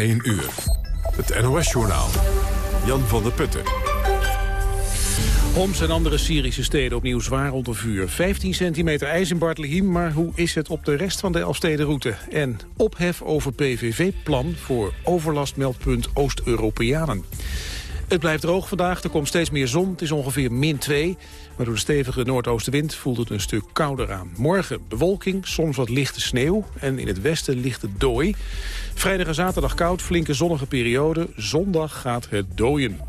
1 uur. Het NOS-journaal. Jan van der Putten. Homs en andere Syrische steden opnieuw zwaar onder vuur. 15 centimeter ijs in Bartlehem, maar hoe is het op de rest van de Elfstedenroute? En ophef over PVV-plan voor overlastmeldpunt Oost-Europeanen. Het blijft droog vandaag, er komt steeds meer zon. Het is ongeveer min 2, maar door de stevige noordoostenwind voelt het een stuk kouder aan. Morgen bewolking, soms wat lichte sneeuw en in het westen het dooi. Vrijdag en zaterdag koud, flinke zonnige periode. Zondag gaat het dooien.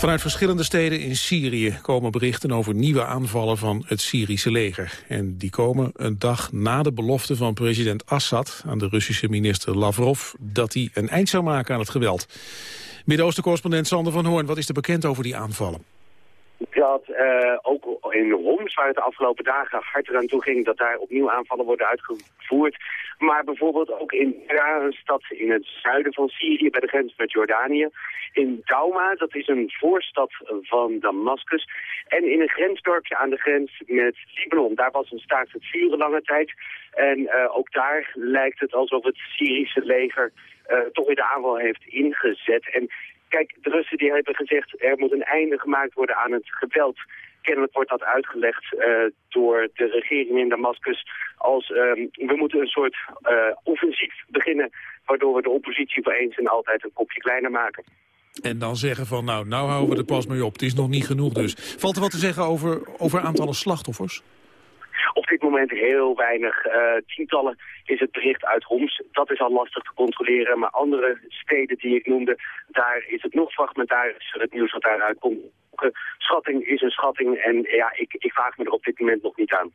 Vanuit verschillende steden in Syrië komen berichten over nieuwe aanvallen van het Syrische leger. En die komen een dag na de belofte van president Assad aan de Russische minister Lavrov dat hij een eind zou maken aan het geweld. Midden-Oosten-correspondent Sander van Hoorn, wat is er bekend over die aanvallen? dat uh, ook in Homs, waar het de afgelopen dagen hard eraan toe ging, dat daar opnieuw aanvallen worden uitgevoerd. Maar bijvoorbeeld ook in Dra, een stad in het zuiden van Syrië, bij de grens met Jordanië. In Dauma, dat is een voorstad van Damascus. En in een grensdorpje aan de grens met Libanon. Daar was een staakt het vuren lange tijd. En uh, ook daar lijkt het alsof het Syrische leger uh, toch weer de aanval heeft ingezet. En Kijk, de Russen die hebben gezegd er moet een einde gemaakt worden aan het geweld. Kennelijk wordt dat uitgelegd uh, door de regering in Damascus als um, we moeten een soort uh, offensief beginnen waardoor we de oppositie voor eens en altijd een kopje kleiner maken. En dan zeggen van nou, nou houden we er pas mee op. Het is nog niet genoeg dus. Valt er wat te zeggen over, over aantallen slachtoffers? Op dit moment heel weinig. Uh, tientallen is het bericht uit Homs. Dat is al lastig te controleren. Maar andere steden die ik noemde, daar is het nog fragmentarischer het nieuws wat daaruit komt. Schatting is een schatting en ja, ik, ik vraag me er op dit moment nog niet aan.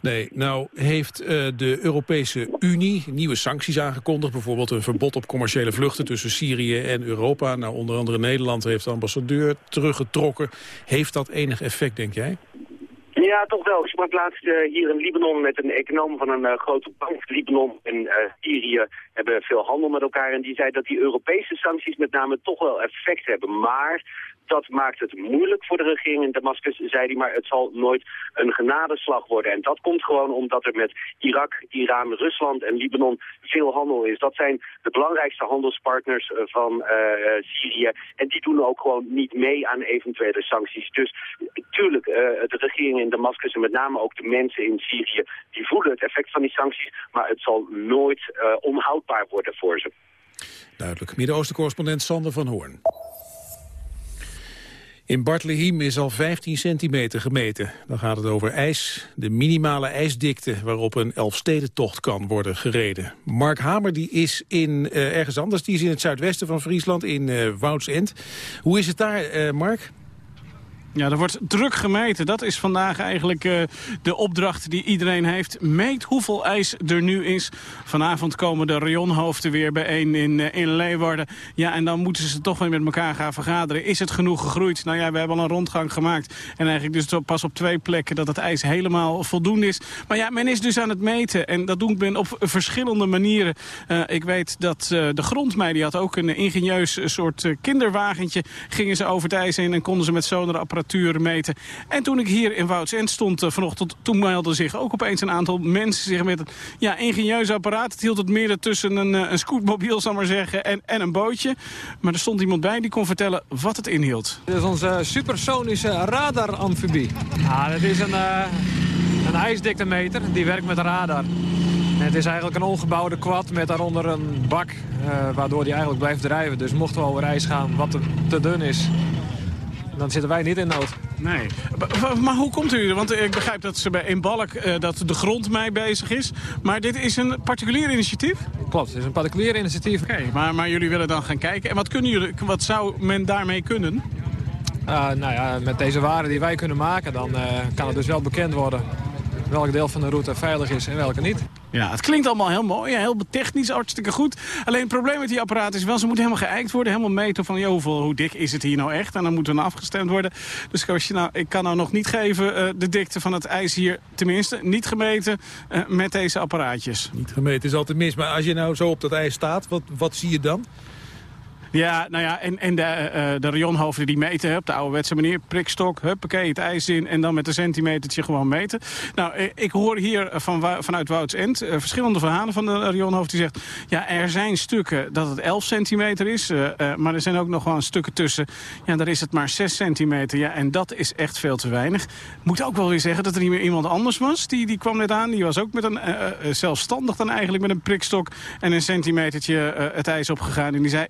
Nee, nou heeft uh, de Europese Unie nieuwe sancties aangekondigd. Bijvoorbeeld een verbod op commerciële vluchten tussen Syrië en Europa. Nou, onder andere Nederland heeft de ambassadeur teruggetrokken. Heeft dat enig effect, denk jij? Ja, toch wel. Ik sprak laatst uh, hier in Libanon met een econoom van een uh, grote bank. Libanon en uh, Syrië hebben veel handel met elkaar. En die zei dat die Europese sancties met name toch wel effect hebben. Maar dat maakt het moeilijk voor de regering in Damascus, zei hij, maar het zal nooit een genadeslag worden. En dat komt gewoon omdat er met Irak, Iran, Rusland en Libanon veel handel is. Dat zijn de belangrijkste handelspartners van Syrië. En die doen ook gewoon niet mee aan eventuele sancties. Dus tuurlijk, uh, de regering in Damascus en met name ook de mensen in Syrië, die voelen het effect van die sancties, maar het zal nooit uh, onhoudbaar worden voor ze. Duidelijk. Midden-Oosten-correspondent Sander van Hoorn. In Bartlehem is al 15 centimeter gemeten. Dan gaat het over ijs, de minimale ijsdikte... waarop een Elfstedentocht kan worden gereden. Mark Hamer die is in, uh, ergens anders. Die is in het zuidwesten van Friesland, in uh, Woudsend. Hoe is het daar, Mark? Ja, er wordt druk gemeten. Dat is vandaag eigenlijk uh, de opdracht die iedereen heeft. Meet hoeveel ijs er nu is. Vanavond komen de rayonhoofden weer bijeen in, uh, in Leeuwarden. Ja, en dan moeten ze toch weer met elkaar gaan vergaderen. Is het genoeg gegroeid? Nou ja, we hebben al een rondgang gemaakt. En eigenlijk dus pas op twee plekken dat het ijs helemaal voldoende is. Maar ja, men is dus aan het meten. En dat doet men op verschillende manieren. Uh, ik weet dat de grondmei, die had ook een ingenieus soort kinderwagentje. Gingen ze over het ijs heen en konden ze met meten. En toen ik hier in Woudsend stond uh, vanochtend, toen meldden zich ook opeens een aantal mensen zich met een ja, ingenieus apparaat. Het hield het midden tussen een, uh, een scootmobiel, zal maar zeggen, en, en een bootje. Maar er stond iemand bij die kon vertellen wat het inhield. Dit is onze supersonische radar-amfibie. Ja, dat is een, uh, een ijsdiktemeter, die werkt met radar. En het is eigenlijk een ongebouwde quad met daaronder een bak, uh, waardoor die eigenlijk blijft drijven. Dus mochten we over ijs gaan wat te, te dun is, dan zitten wij niet in nood. Nee. Maar hoe komt u er? Want ik begrijp dat ze bij in Balk uh, dat de grond mee bezig is. Maar dit is een particulier initiatief? Klopt, het is een particulier initiatief. Oké, okay, maar, maar jullie willen dan gaan kijken. En wat, kunnen jullie, wat zou men daarmee kunnen? Uh, nou ja, met deze waren die wij kunnen maken, dan uh, kan het dus wel bekend worden welk deel van de route veilig is en welke niet. Ja, het klinkt allemaal heel mooi, heel technisch, hartstikke goed. Alleen het probleem met die apparaat is wel, ze moeten helemaal geëikt worden. Helemaal meten van, joh, hoeveel, hoe dik is het hier nou echt? En dan moeten we afgestemd worden. Dus als je nou, ik kan nou nog niet geven uh, de dikte van het ijs hier, tenminste, niet gemeten uh, met deze apparaatjes. Niet gemeten is altijd mis, maar als je nou zo op dat ijs staat, wat, wat zie je dan? Ja, nou ja, en, en de, uh, de die meten op de ouderwetse manier. Prikstok, huppakee, het ijs in en dan met een centimetertje gewoon meten. Nou, ik hoor hier van, vanuit Woudsend uh, verschillende verhalen van de rionhoofd. Die zegt, ja, er zijn stukken dat het 11 centimeter is. Maar er zijn ook nog wel stukken tussen. Ja, daar is het maar 6 centimeter. Ja, en dat is echt veel te weinig. Moet ook wel weer zeggen dat er niet meer iemand anders was. Die, die kwam net aan. Die was ook met een zelfstandig dan eigenlijk met een prikstok en een centimetertje het ijs opgegaan. En die zei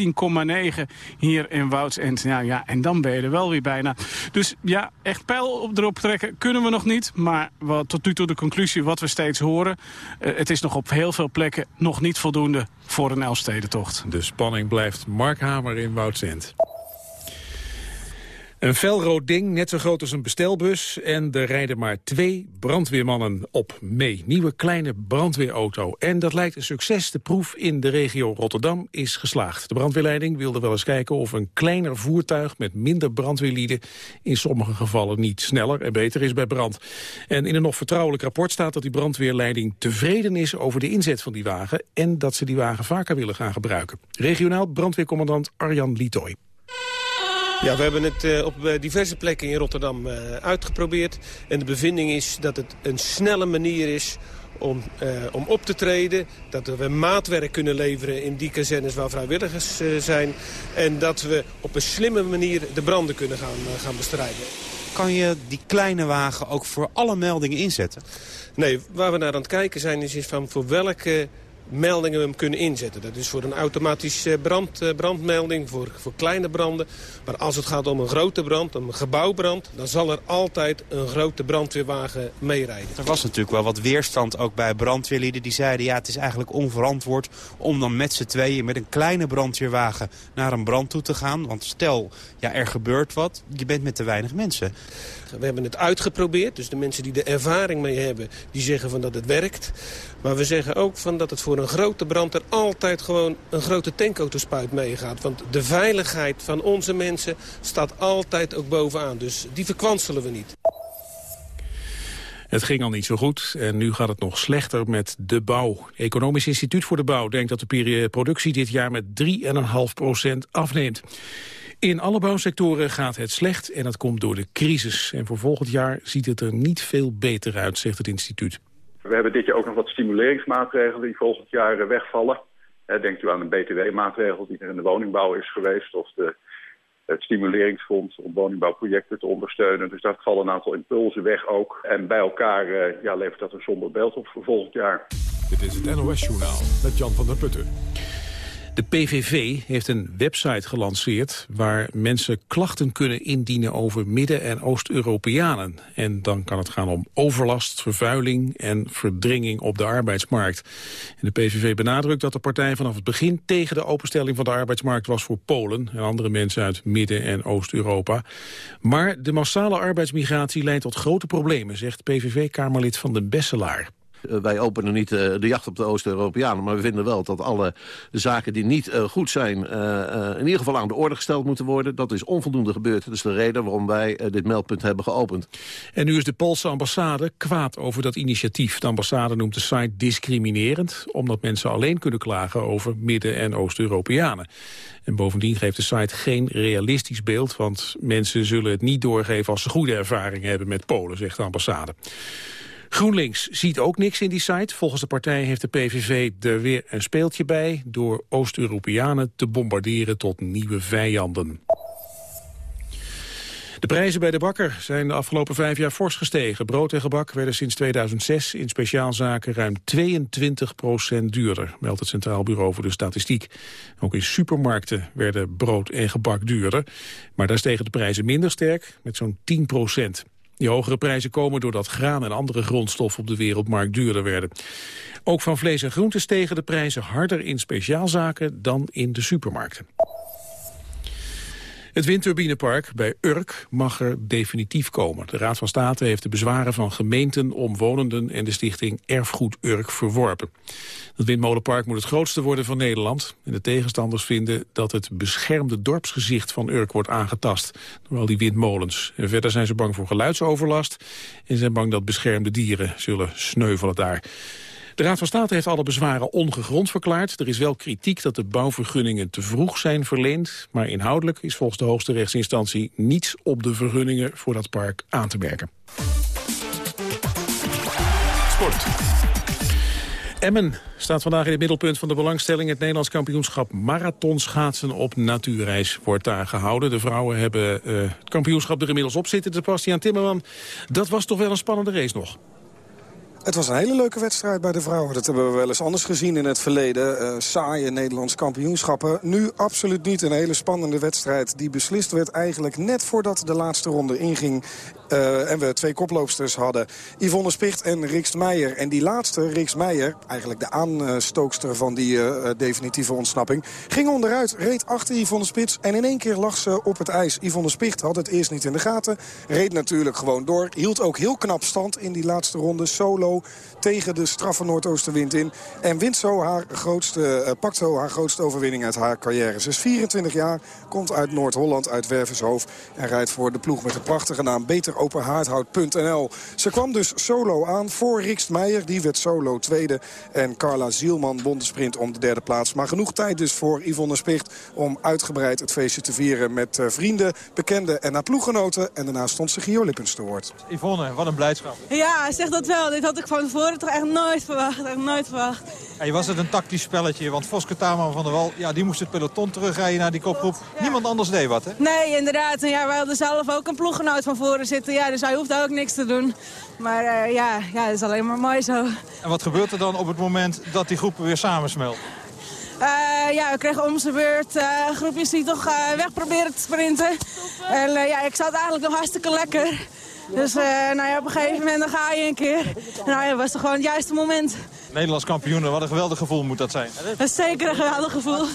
13,9 hier in Woudsend. Ja, ja, en dan ben je er wel weer bijna. Dus ja, echt pijl erop trekken kunnen we nog niet. Maar wat, tot nu toe de conclusie wat we steeds horen... Uh, het is nog op heel veel plekken nog niet voldoende voor een Elfstedentocht. De spanning blijft Mark Hamer in Woudsend. Een felrood ding, net zo groot als een bestelbus. En er rijden maar twee brandweermannen op mee. Nieuwe kleine brandweerauto. En dat lijkt een succes. De proef in de regio Rotterdam is geslaagd. De brandweerleiding wilde wel eens kijken of een kleiner voertuig... met minder brandweerlieden in sommige gevallen niet sneller en beter is bij brand. En in een nog vertrouwelijk rapport staat dat die brandweerleiding tevreden is... over de inzet van die wagen en dat ze die wagen vaker willen gaan gebruiken. Regionaal brandweercommandant Arjan Lietoy. Ja, we hebben het uh, op eh, diverse plekken in Rotterdam uh, uitgeprobeerd. En de bevinding is dat het een snelle manier is om, om op te treden. Dat we maatwerk kunnen leveren in die kazernes waar vrijwilligers zijn. En dat we op een slimme manier de branden kunnen gaan, gaan bestrijden. Kan je die kleine wagen ook voor alle meldingen inzetten? Nee, waar we naar aan het kijken zijn is van voor welke meldingen we hem kunnen inzetten. Dat is voor een automatische brand, eh, brandmelding, voor, voor kleine branden. Maar als het gaat om een grote brand, om een gebouwbrand... dan zal er altijd een grote brandweerwagen meerijden. Er was natuurlijk wel wat weerstand ook bij brandweerlieden. Die zeiden, ja, het is eigenlijk onverantwoord om dan met z'n tweeën... met een kleine brandweerwagen naar een brand toe te gaan. Want stel, ja, er gebeurt wat, je bent met te weinig mensen. We hebben het uitgeprobeerd, dus de mensen die de ervaring mee hebben... die zeggen van dat het werkt. Maar we zeggen ook van dat het voor een grote brand... er altijd gewoon een grote tankautospuit meegaat. Want de veiligheid van onze mensen staat altijd ook bovenaan. Dus die verkwanselen we niet. Het ging al niet zo goed en nu gaat het nog slechter met de bouw. Economisch Instituut voor de Bouw denkt dat de productie dit jaar met 3,5% afneemt. In alle bouwsectoren gaat het slecht en dat komt door de crisis. En voor volgend jaar ziet het er niet veel beter uit, zegt het instituut. We hebben dit jaar ook nog wat stimuleringsmaatregelen die volgend jaar wegvallen. Denkt u aan een btw-maatregel die er in de woningbouw is geweest... of de, het stimuleringsfonds om woningbouwprojecten te ondersteunen. Dus daar vallen een aantal impulsen weg ook. En bij elkaar eh, ja, levert dat een somber beeld op voor volgend jaar. Dit is het NOS Journaal met Jan van der Putten. De PVV heeft een website gelanceerd waar mensen klachten kunnen indienen over Midden- en Oost-Europeanen. En dan kan het gaan om overlast, vervuiling en verdringing op de arbeidsmarkt. De PVV benadrukt dat de partij vanaf het begin tegen de openstelling van de arbeidsmarkt was voor Polen en andere mensen uit Midden- en Oost-Europa. Maar de massale arbeidsmigratie leidt tot grote problemen, zegt PVV-kamerlid van den Besselaar. Eh, wij openen niet eh, de jacht op de Oost-Europeanen... maar we vinden wel dat alle zaken die niet eh, goed zijn... in ieder geval aan de orde gesteld moeten worden. Dat is onvoldoende gebeurd. Dat is de reden waarom wij dit meldpunt hebben geopend. En nu is de Poolse ambassade kwaad over dat initiatief. De ambassade noemt de site discriminerend... omdat mensen alleen kunnen klagen over Midden- en Oost-Europeanen. En bovendien geeft de site geen realistisch beeld... want mensen zullen het niet doorgeven als ze goede ervaringen hebben met Polen, zegt de ambassade. GroenLinks ziet ook niks in die site. Volgens de partij heeft de PVV er weer een speeltje bij... door Oost-Europeanen te bombarderen tot nieuwe vijanden. De prijzen bij de bakker zijn de afgelopen vijf jaar fors gestegen. Brood en gebak werden sinds 2006 in speciaalzaken ruim 22% duurder, meldt het Centraal Bureau voor de Statistiek. Ook in supermarkten werden brood en gebak duurder, maar daar stegen de prijzen minder sterk, met zo'n 10 die hogere prijzen komen doordat graan en andere grondstoffen op de wereldmarkt duurder werden. Ook van vlees en groenten stegen de prijzen harder in speciaalzaken dan in de supermarkten. Het windturbinepark bij Urk mag er definitief komen. De Raad van State heeft de bezwaren van gemeenten, omwonenden en de stichting Erfgoed Urk verworpen. Het windmolenpark moet het grootste worden van Nederland. En de tegenstanders vinden dat het beschermde dorpsgezicht van Urk wordt aangetast door al die windmolens. En verder zijn ze bang voor geluidsoverlast en zijn bang dat beschermde dieren zullen sneuvelen daar. De Raad van State heeft alle bezwaren ongegrond verklaard. Er is wel kritiek dat de bouwvergunningen te vroeg zijn verleend. Maar inhoudelijk is volgens de hoogste rechtsinstantie niets op de vergunningen voor dat park aan te merken. Sport. Emmen staat vandaag in het middelpunt van de belangstelling. Het Nederlands kampioenschap marathonschaatsen op natuurreis wordt daar gehouden. De vrouwen hebben uh, het kampioenschap er inmiddels op zitten. Sebastian Timmerman, dat was toch wel een spannende race nog? Het was een hele leuke wedstrijd bij de vrouwen. Dat hebben we wel eens anders gezien in het verleden. Uh, saaie Nederlands kampioenschappen. Nu absoluut niet een hele spannende wedstrijd. Die beslist werd eigenlijk net voordat de laatste ronde inging. Uh, en we twee koploopsters hadden. Yvonne Spicht en Riks Meijer. En die laatste, Riks Meijer, eigenlijk de aanstookster van die uh, definitieve ontsnapping... ging onderuit, reed achter Yvonne Spits en in één keer lag ze op het ijs. Yvonne Spicht had het eerst niet in de gaten. Reed natuurlijk gewoon door. Hield ook heel knap stand in die laatste ronde. Solo tegen de straffe noordoostenwind in. En wint zo haar grootste, uh, pakt zo haar grootste overwinning uit haar carrière. Ze is 24 jaar, komt uit Noord-Holland, uit Wervershoofd... en rijdt voor de ploeg met de prachtige naam beteropenhaardhout.nl. Ze kwam dus solo aan voor Rikst Meijer, die werd solo tweede. En Carla Zielman won de sprint om de derde plaats. Maar genoeg tijd dus voor Yvonne Spicht om uitgebreid het feestje te vieren... met uh, vrienden, bekenden en haar ploeggenoten. En daarna stond ze Gio Lippens te woord. Yvonne, wat een blijdschap. Ja, zeg dat wel. Dit had ik van tevoren toch echt nooit verwacht. Echt nooit verwacht. Hey, was het een tactisch spelletje? Want Voske Taman van der Wal ja, die moest het peloton terugrijden naar die kopgroep. Niemand anders deed wat, hè? Nee, inderdaad. En ja, wij hadden zelf ook een ploeggenoot van voren zitten. Ja, dus hij hoeft ook niks te doen. Maar uh, ja, ja, het is alleen maar mooi zo. En wat gebeurt er dan op het moment dat die groepen weer samensmelten? Uh, ja, we kregen om zijn beurt uh, groepjes die toch uh, weg proberen te sprinten. En ja, ik zat eigenlijk nog hartstikke lekker. Dus uh, nou ja, op een gegeven moment dan ga je een keer. Nou ja, was toch gewoon het juiste moment. Nederlands kampioenen, wat een geweldig gevoel moet dat zijn. Dat is zeker een geweldig gevoel.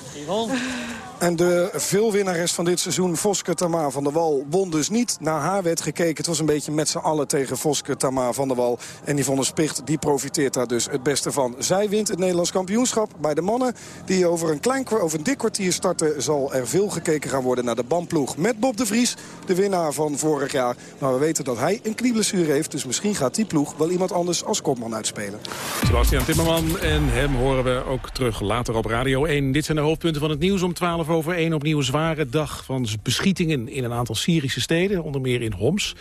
En de veelwinnares van dit seizoen, Voske Tamar van der Wal, won dus niet. Naar haar werd gekeken. Het was een beetje met z'n allen tegen Voske Tamar van der Wal. En Yvonne Spicht, die profiteert daar dus het beste van. Zij wint het Nederlands kampioenschap bij de mannen. Die over een, klein, over een dik kwartier starten, zal er veel gekeken gaan worden naar de bandploeg. Met Bob de Vries, de winnaar van vorig jaar. Maar we weten dat hij een knieblessure heeft. Dus misschien gaat die ploeg wel iemand anders als kopman uitspelen. Sebastian Timmerman en hem horen we ook terug later op Radio 1. Dit zijn de hoofdpunten van het nieuws om 12 over 1 opnieuw een zware dag van beschietingen in een aantal Syrische steden, onder meer in Homs.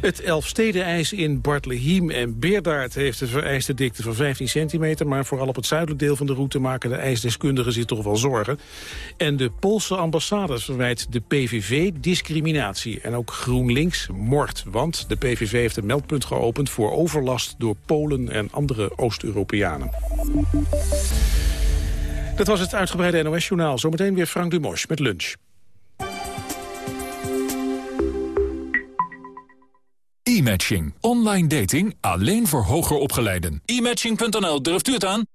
Het Elfstedenijs in Bartlehiem en Beerdaard heeft de vereiste dikte van 15 centimeter, maar vooral op het zuidelijk deel van de route maken de ijsdeskundigen zich toch wel zorgen. En de Poolse ambassade verwijt de PVV discriminatie en ook GroenLinks mord, want de PVV heeft een meldpunt geopend voor overlast door Polen en andere Dat was het uitgebreide NOS-journaal. Zometeen weer Frank Dumos met lunch. E-matching. Online dating alleen voor hoger opgeleiden. E-matching.nl, durft u het aan?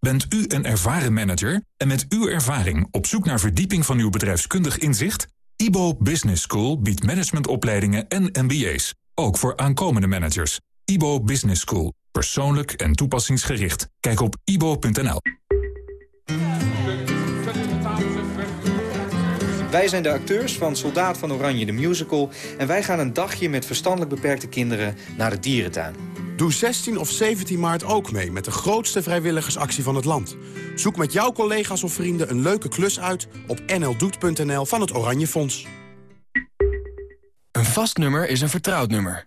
Bent u een ervaren manager en met uw ervaring op zoek naar verdieping van uw bedrijfskundig inzicht? IBO Business School biedt managementopleidingen en MBA's. Ook voor aankomende managers. IBO Business School. Persoonlijk en toepassingsgericht. Kijk op ibo.nl. Wij zijn de acteurs van Soldaat van Oranje, de musical... en wij gaan een dagje met verstandelijk beperkte kinderen naar de dierentuin. Doe 16 of 17 maart ook mee met de grootste vrijwilligersactie van het land. Zoek met jouw collega's of vrienden een leuke klus uit op nldoet.nl van het Oranje Fonds. Een vast nummer is een vertrouwd nummer.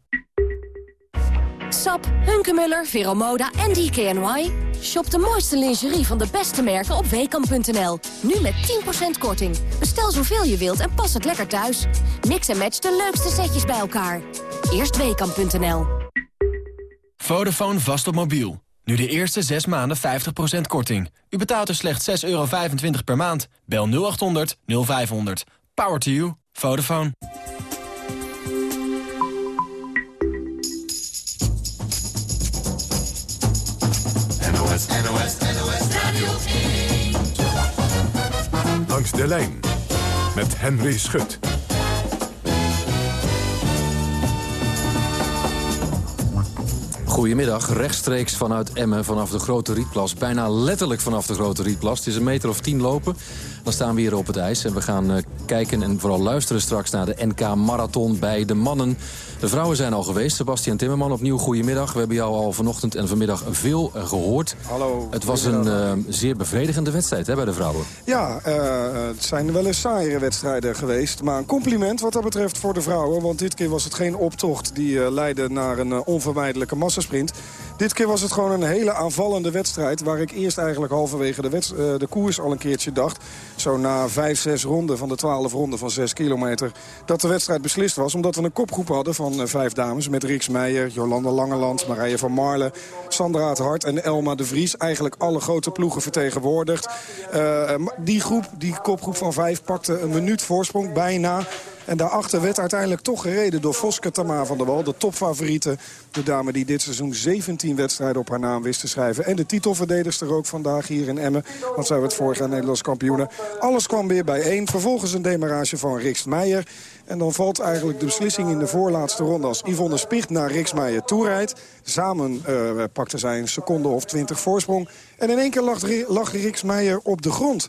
Sap, Hunkemuller, Veromoda en DKNY. Shop de mooiste lingerie van de beste merken op weekamp.nl. Nu met 10% korting. Bestel zoveel je wilt en pas het lekker thuis. Mix en match de leukste setjes bij elkaar. Eerst weekamp.nl. Vodafone vast op mobiel. Nu de eerste 6 maanden 50% korting. U betaalt er slechts 6,25 euro per maand. Bel 0800 0500. Power to you. Vodafone. NOS, NOS, NOS Radio 1. Langs de lijn met Henry Schut. Goedemiddag, rechtstreeks vanuit Emmen, vanaf de Grote Rietplas. Bijna letterlijk vanaf de Grote Rietplas. Het is een meter of tien lopen. Dan staan we hier op het ijs en we gaan uh, kijken en vooral luisteren straks naar de NK Marathon bij de mannen. De vrouwen zijn al geweest. Sebastian Timmerman, opnieuw goedemiddag. We hebben jou al vanochtend en vanmiddag veel uh, gehoord. Hallo. Het was een uh, zeer bevredigende wedstrijd hè, bij de vrouwen. Ja, het zijn wel eens saaiere wedstrijden geweest. Maar een compliment wat dat betreft voor de vrouwen. Want dit keer was het geen optocht die leidde naar een onvermijdelijke massasprint. Dit keer was het gewoon een hele aanvallende wedstrijd... waar ik eerst eigenlijk halverwege de, de koers al een keertje dacht... zo na vijf, zes ronden van de twaalf ronden van zes kilometer... dat de wedstrijd beslist was, omdat we een kopgroep hadden van vijf dames... met Riks Meijer, Jolanda Langeland, Marije van Marle... Sandra het Hart en Elma de Vries. Eigenlijk alle grote ploegen vertegenwoordigd. Uh, die groep, die kopgroep van vijf, pakte een minuut voorsprong, bijna... En daarachter werd uiteindelijk toch gereden door Voske Tamar van der Wal. De topfavoriete. De dame die dit seizoen 17 wedstrijden op haar naam wist te schrijven. En de titelverdedigster ook vandaag hier in Emmen. Want zij werd vorig jaar Nederlands kampioene. Alles kwam weer bijeen. Vervolgens een demarage van Riks Meijer. En dan valt eigenlijk de beslissing in de voorlaatste ronde... als Yvonne Spicht naar Riks Meijer toerijdt. Samen uh, pakten zij een seconde of twintig voorsprong. En in één keer lag, lag Riks Meijer op de grond.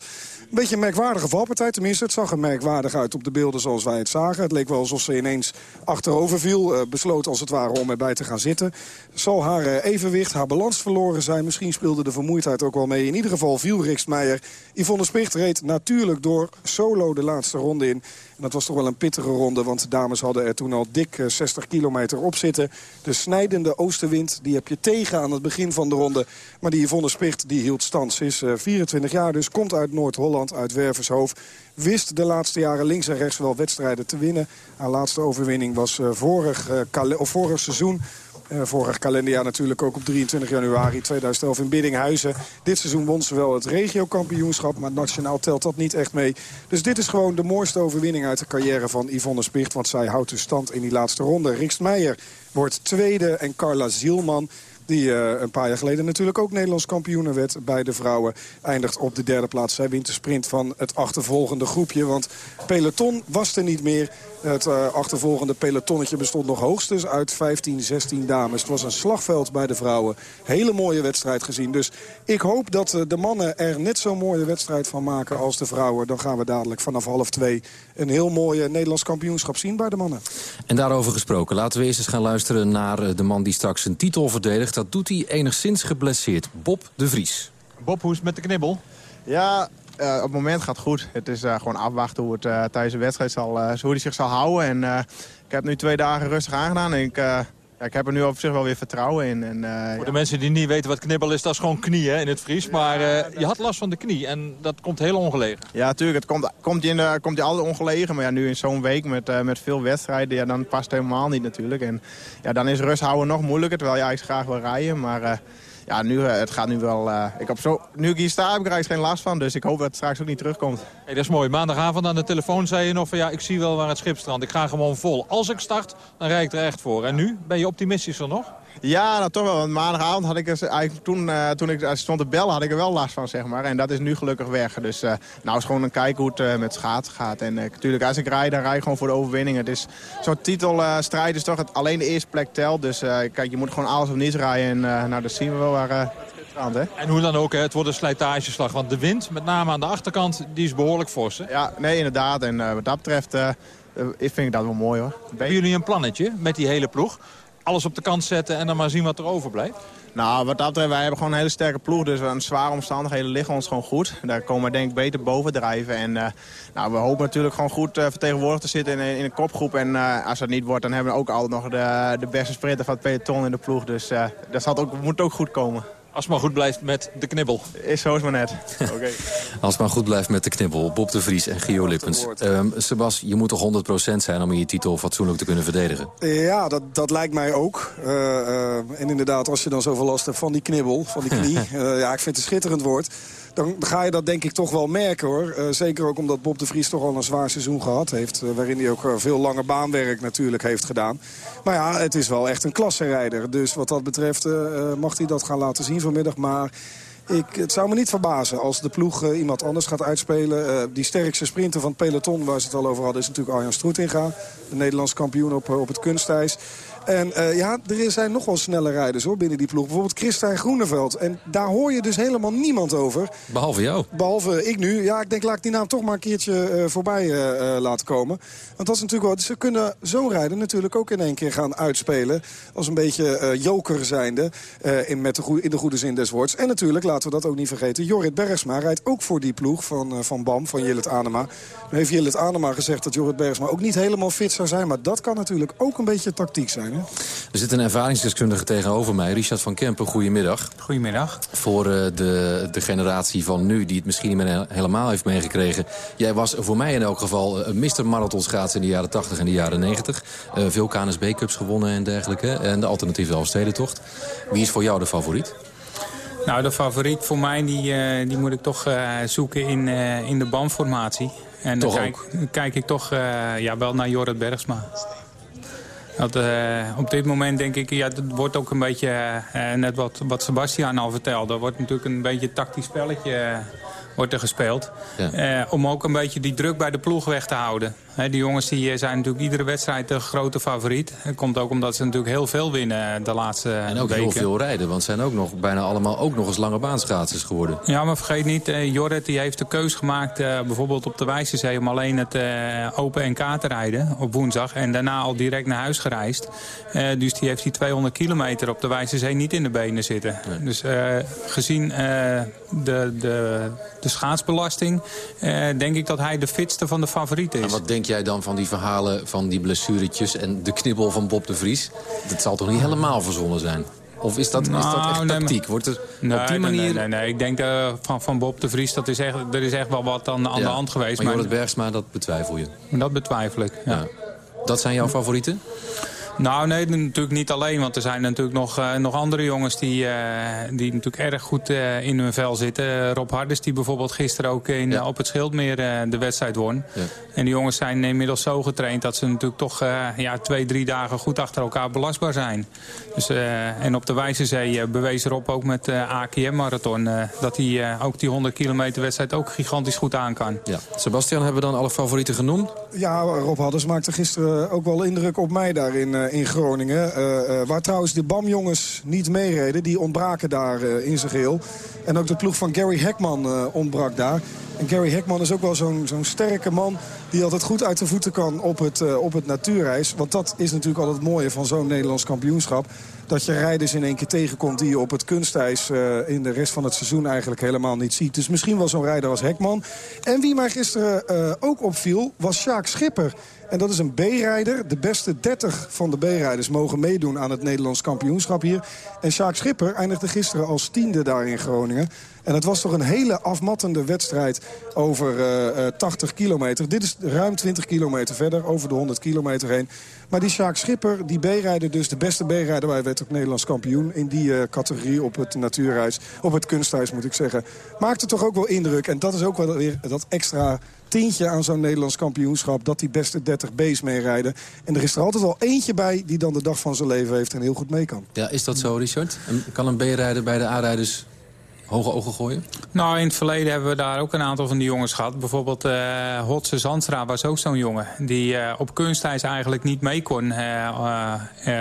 Een beetje een merkwaardige valpartij. Tenminste, het zag er merkwaardig uit op de beelden zoals wij het zagen. Het leek wel alsof ze ineens achterover viel. Uh, besloot als het ware om erbij te gaan zitten. Zal haar uh, evenwicht, haar balans verloren zijn. Misschien speelde de vermoeidheid ook wel mee. In ieder geval viel Riks Meijer. Yvonne Spicht reed natuurlijk door solo de laatste ronde in. Dat was toch wel een pittige ronde, want de dames hadden er toen al dik 60 kilometer op zitten. De snijdende oostenwind, die heb je tegen aan het begin van de ronde. Maar die Yvonne Spicht, die hield stand. Ze is 24 jaar dus, komt uit Noord-Holland, uit Wervershoofd. Wist de laatste jaren links en rechts wel wedstrijden te winnen. Haar laatste overwinning was vorig, of vorig seizoen vorig kalenderjaar natuurlijk ook op 23 januari 2011 in Biddinghuizen. Dit seizoen won ze wel het regiokampioenschap, maar nationaal telt dat niet echt mee. Dus dit is gewoon de mooiste overwinning uit de carrière van Yvonne Spicht. Want zij houdt de stand in die laatste ronde. Rikst Meijer wordt tweede en Carla Zielman die uh, een paar jaar geleden natuurlijk ook Nederlands kampioen werd bij de vrouwen. Eindigt op de derde plaats. Zij wint de sprint van het achtervolgende groepje. Want peloton was er niet meer. Het uh, achtervolgende pelotonnetje bestond nog hoogstens uit 15, 16 dames. Het was een slagveld bij de vrouwen. Hele mooie wedstrijd gezien. Dus ik hoop dat uh, de mannen er net zo'n mooie wedstrijd van maken als de vrouwen. Dan gaan we dadelijk vanaf half twee een heel mooie Nederlands kampioenschap zien bij de mannen. En daarover gesproken, laten we eerst eens gaan luisteren naar de man die straks een titel verdedigt. Dat doet hij enigszins geblesseerd. Bob de Vries. Bob, hoe is het met de knibbel? Ja, uh, op het moment gaat het goed. Het is uh, gewoon afwachten hoe het uh, tijdens de wedstrijd zal, hoe hij zich zal houden. En ik heb nu twee dagen rustig aangedaan. En ik, ja, ik heb er nu op zich wel weer vertrouwen in. En, Voor ja. de mensen die niet weten wat knibbel is, dat is gewoon knie hè, in het Fries. Maar je had last van de knie en dat komt heel ongelegen. Ja, natuurlijk. Het komt, komt, je in komt je altijd ongelegen. Maar ja, nu in zo'n week met, met veel wedstrijden, ja, dan past het helemaal niet natuurlijk. En ja, dan is rust houden nog moeilijker. Terwijl ja, ik graag wil rijden. Maar ja, nu, het gaat nu wel... Uh, ik heb zo, nu ik hier sta heb ik er geen last van. Dus ik hoop dat het straks ook niet terugkomt. Hey, dat is mooi. Maandagavond aan de telefoon zei je nog van... ja, ik zie wel waar het schip strandt. Ik ga gewoon vol. Als ik start, dan rijd ik er echt voor. En nu? Ben je optimistischer nog? Ja, nou toch wel. Want maandagavond had ik er eigenlijk toen, uh, toen ik stond te bellen, had ik er wel last van, zeg maar. En dat is nu gelukkig weg. Dus uh, nou is gewoon een kijken hoe het uh, met schaatsen gaat. En natuurlijk, als ik rijd, dan rijd ik gewoon voor de overwinning. Het is zo'n titelstrijd is toch het, alleen de eerste plek telt. Dus kijk, je moet gewoon alles of niets rijden. En nou, dat zien we wel waar... Aan? En hoe dan ook, hè, het wordt een slijtageslag. Want de wind, met name aan de achterkant, die is behoorlijk fors. Hè? Ja, nee, inderdaad. En wat dat betreft vind ik dat wel mooi, hoor. Hebben jullie een plannetje met die hele ploeg? Alles op de kant zetten en dan maar zien wat er overblijft? Nou, wat dat betreft, wij hebben gewoon een hele sterke ploeg. Dus aan zware omstandigheden liggen ons gewoon goed. Daar komen we denk ik beter bovendrijven. En uh, nou, we hopen natuurlijk gewoon goed uh, vertegenwoordigd te zitten in, in een kopgroep. En als dat niet wordt, dan hebben we ook altijd nog de, de beste sprinter van het peloton in de ploeg. Dus dat zal ook, moet ook goed komen. Als het maar goed blijft met de knibbel. Is zo is maar net. okay. Als het maar goed blijft met de knibbel. Bob de Vries en Gio Lippens. Um, Sebas, je moet toch 100% zijn om je titel fatsoenlijk te kunnen verdedigen? Ja, dat, dat lijkt mij ook. Uh, uh, en inderdaad, als je dan zoveel last hebt van die knibbel, van die knie. uh, ja, ik vind het een schitterend woord. Dan ga je dat denk ik toch wel merken hoor. Uh, zeker ook omdat Bob de Vries toch al een zwaar seizoen gehad heeft. Uh, waarin hij ook uh, veel lange baanwerk natuurlijk heeft gedaan. Maar ja, het is wel echt een klassenrijder. Dus wat dat betreft mag hij dat gaan laten zien vanmiddag. Maar ik, het zou me niet verbazen als de ploeg iemand anders gaat uitspelen. Die sterkste sprinter van het peloton, waar ze het al over hadden... is natuurlijk Arjan Stroetinga, de Nederlands kampioen op, op het kunstijs. En uh, ja, er zijn nog wel snelle rijders hoor, binnen die ploeg. Bijvoorbeeld Christijn Groeneveld. En daar hoor je dus helemaal niemand over. Behalve jou. Behalve ik nu. Ja, ik denk laat ik die naam toch maar een keertje uh, voorbij uh, laten komen. Want dat is natuurlijk wel... Ze kunnen zo'n rijder natuurlijk ook in één keer gaan uitspelen. Als een beetje joker zijnde. in, met de goede, in de goede zin des woords. En natuurlijk, laten we dat ook niet vergeten. Jorrit Bergsma rijdt ook voor die ploeg van, van BAM, van Jillet Anema. Nu heeft Jillet Anema gezegd dat Jorrit Bergsma ook niet helemaal fit zou zijn. Maar dat kan natuurlijk ook een beetje tactiek zijn. Er zit een ervaringsdeskundige tegenover mij. Richard van Kempen, goedemiddag. Goedemiddag. Voor uh, de, de generatie van nu, die het misschien niet meer helemaal heeft meegekregen. Jij was voor mij in elk geval een Mr. Marathonschaats in de jaren 80 en de jaren 90. Uh, veel KNSB-cups gewonnen en dergelijke. En de alternatieve Elfstedentocht. Wie is voor jou de favoriet? Nou, de favoriet voor mij die, uh, die moet ik toch zoeken in, in de bandformatie. En dan kijk, kijk, ik toch ja, wel naar Jorrit Bergsma. Dat, uh, op dit moment denk ik, ja, het wordt ook een beetje, uh, net wat, wat Sebastian al vertelde... er wordt natuurlijk een beetje een tactisch spelletje wordt er gespeeld. Ja. om ook een beetje die druk bij de ploeg weg te houden. Die jongens die zijn natuurlijk iedere wedstrijd de grote favoriet. Dat komt ook omdat ze natuurlijk heel veel winnen de laatste weken. En ook heel veel rijden, want ze zijn ook nog bijna allemaal ook nog eens lange baanschaatsers geworden. Ja, maar vergeet niet, uh, Jorrit die heeft de keus gemaakt... Uh, bijvoorbeeld op de Wijzezee om alleen het uh, Open NK te rijden op woensdag. En daarna al direct naar huis gereisd. dus die heeft die 200 kilometer op de Wijzezee niet in de benen zitten. Nee. Dus gezien de, de, de schaatsbelasting... denk ik dat hij de fitste van de favorieten is. En wat denk denk jij dan van die verhalen van die blessuretjes... en de knibbel van Bob de Vries? Dat zal toch niet helemaal verzonnen zijn? Of is dat, nou, is dat nou, echt tactiek? Wordt er nee, op die nee, manier... Nee, nee, nee. Ik denk uh, van, van Bob de Vries, dat is echt, er is echt wel wat aan, aan ja, de hand geweest. Maar Jorrit Bergsma, dat betwijfel je? Dat betwijfel ik, ja. ja. Dat zijn jouw favorieten? Nou, nee, natuurlijk niet alleen. Want er zijn natuurlijk nog, uh, nog andere jongens die, uh, die natuurlijk erg goed uh, in hun vel zitten. Rob Harders die bijvoorbeeld gisteren ook in, ja. op het Schildmeer de wedstrijd won. Ja. En die jongens zijn inmiddels zo getraind dat ze natuurlijk toch ja, twee, drie dagen goed achter elkaar belastbaar zijn. Dus, en op de Wijzenzee bewees Rob ook met de AKM-marathon dat hij ook die 100 kilometer wedstrijd ook gigantisch goed aan kan. Ja. Sebastian, hebben we dan alle favorieten genoemd? Ja, Rob Harders maakte gisteren ook wel indruk op mij daarin in Groningen. Uh, uh, waar trouwens de BAM-jongens niet meereden. Die ontbraken daar in zijn geheel. En ook de ploeg van Gary Hekman ontbrak daar. En Gary Hekman is ook wel zo'n zo'n sterke man... die altijd goed uit de voeten kan op het, op het natuurreis. Want dat is natuurlijk al het mooie van zo'n Nederlands kampioenschap. Dat je rijders in één keer tegenkomt die je op het kunstijs... in de rest van het seizoen eigenlijk helemaal niet ziet. Dus misschien wel zo'n rijder als Hekman. En wie mij gisteren ook opviel, was Sjaak Schipper... En dat is een B-rijder. De beste 30 van de B-rijders mogen meedoen aan het Nederlands kampioenschap hier. En Sjaak Schipper eindigde gisteren als tiende daar in Groningen. En het was toch een hele afmattende wedstrijd over uh, uh, 80 kilometer. Dit is ruim 20 kilometer verder, over de 100 kilometer heen. Maar die Sjaak Schipper, die B-rijder dus, de beste B-rijder... wij werd ook Nederlands kampioen in die uh, categorie op het natuurreis. Op het kunsthuis moet ik zeggen. Maakte toch ook wel indruk. En dat is ook wel weer dat extra tientje aan zo'n Nederlands kampioenschap... dat die beste 30 B's meerijden. En er is er altijd wel eentje bij die dan de dag van zijn leven heeft... en heel goed mee kan. Ja, is dat zo, Richard? Kan een B-rijder bij de A-rijders hoge ogen gooien? Nou, in het verleden hebben we daar ook een aantal van die jongens gehad. Bijvoorbeeld uh, Hotse Zandstra was ook zo'n jongen. Die uh, op kunstijs eigenlijk niet mee kon uh,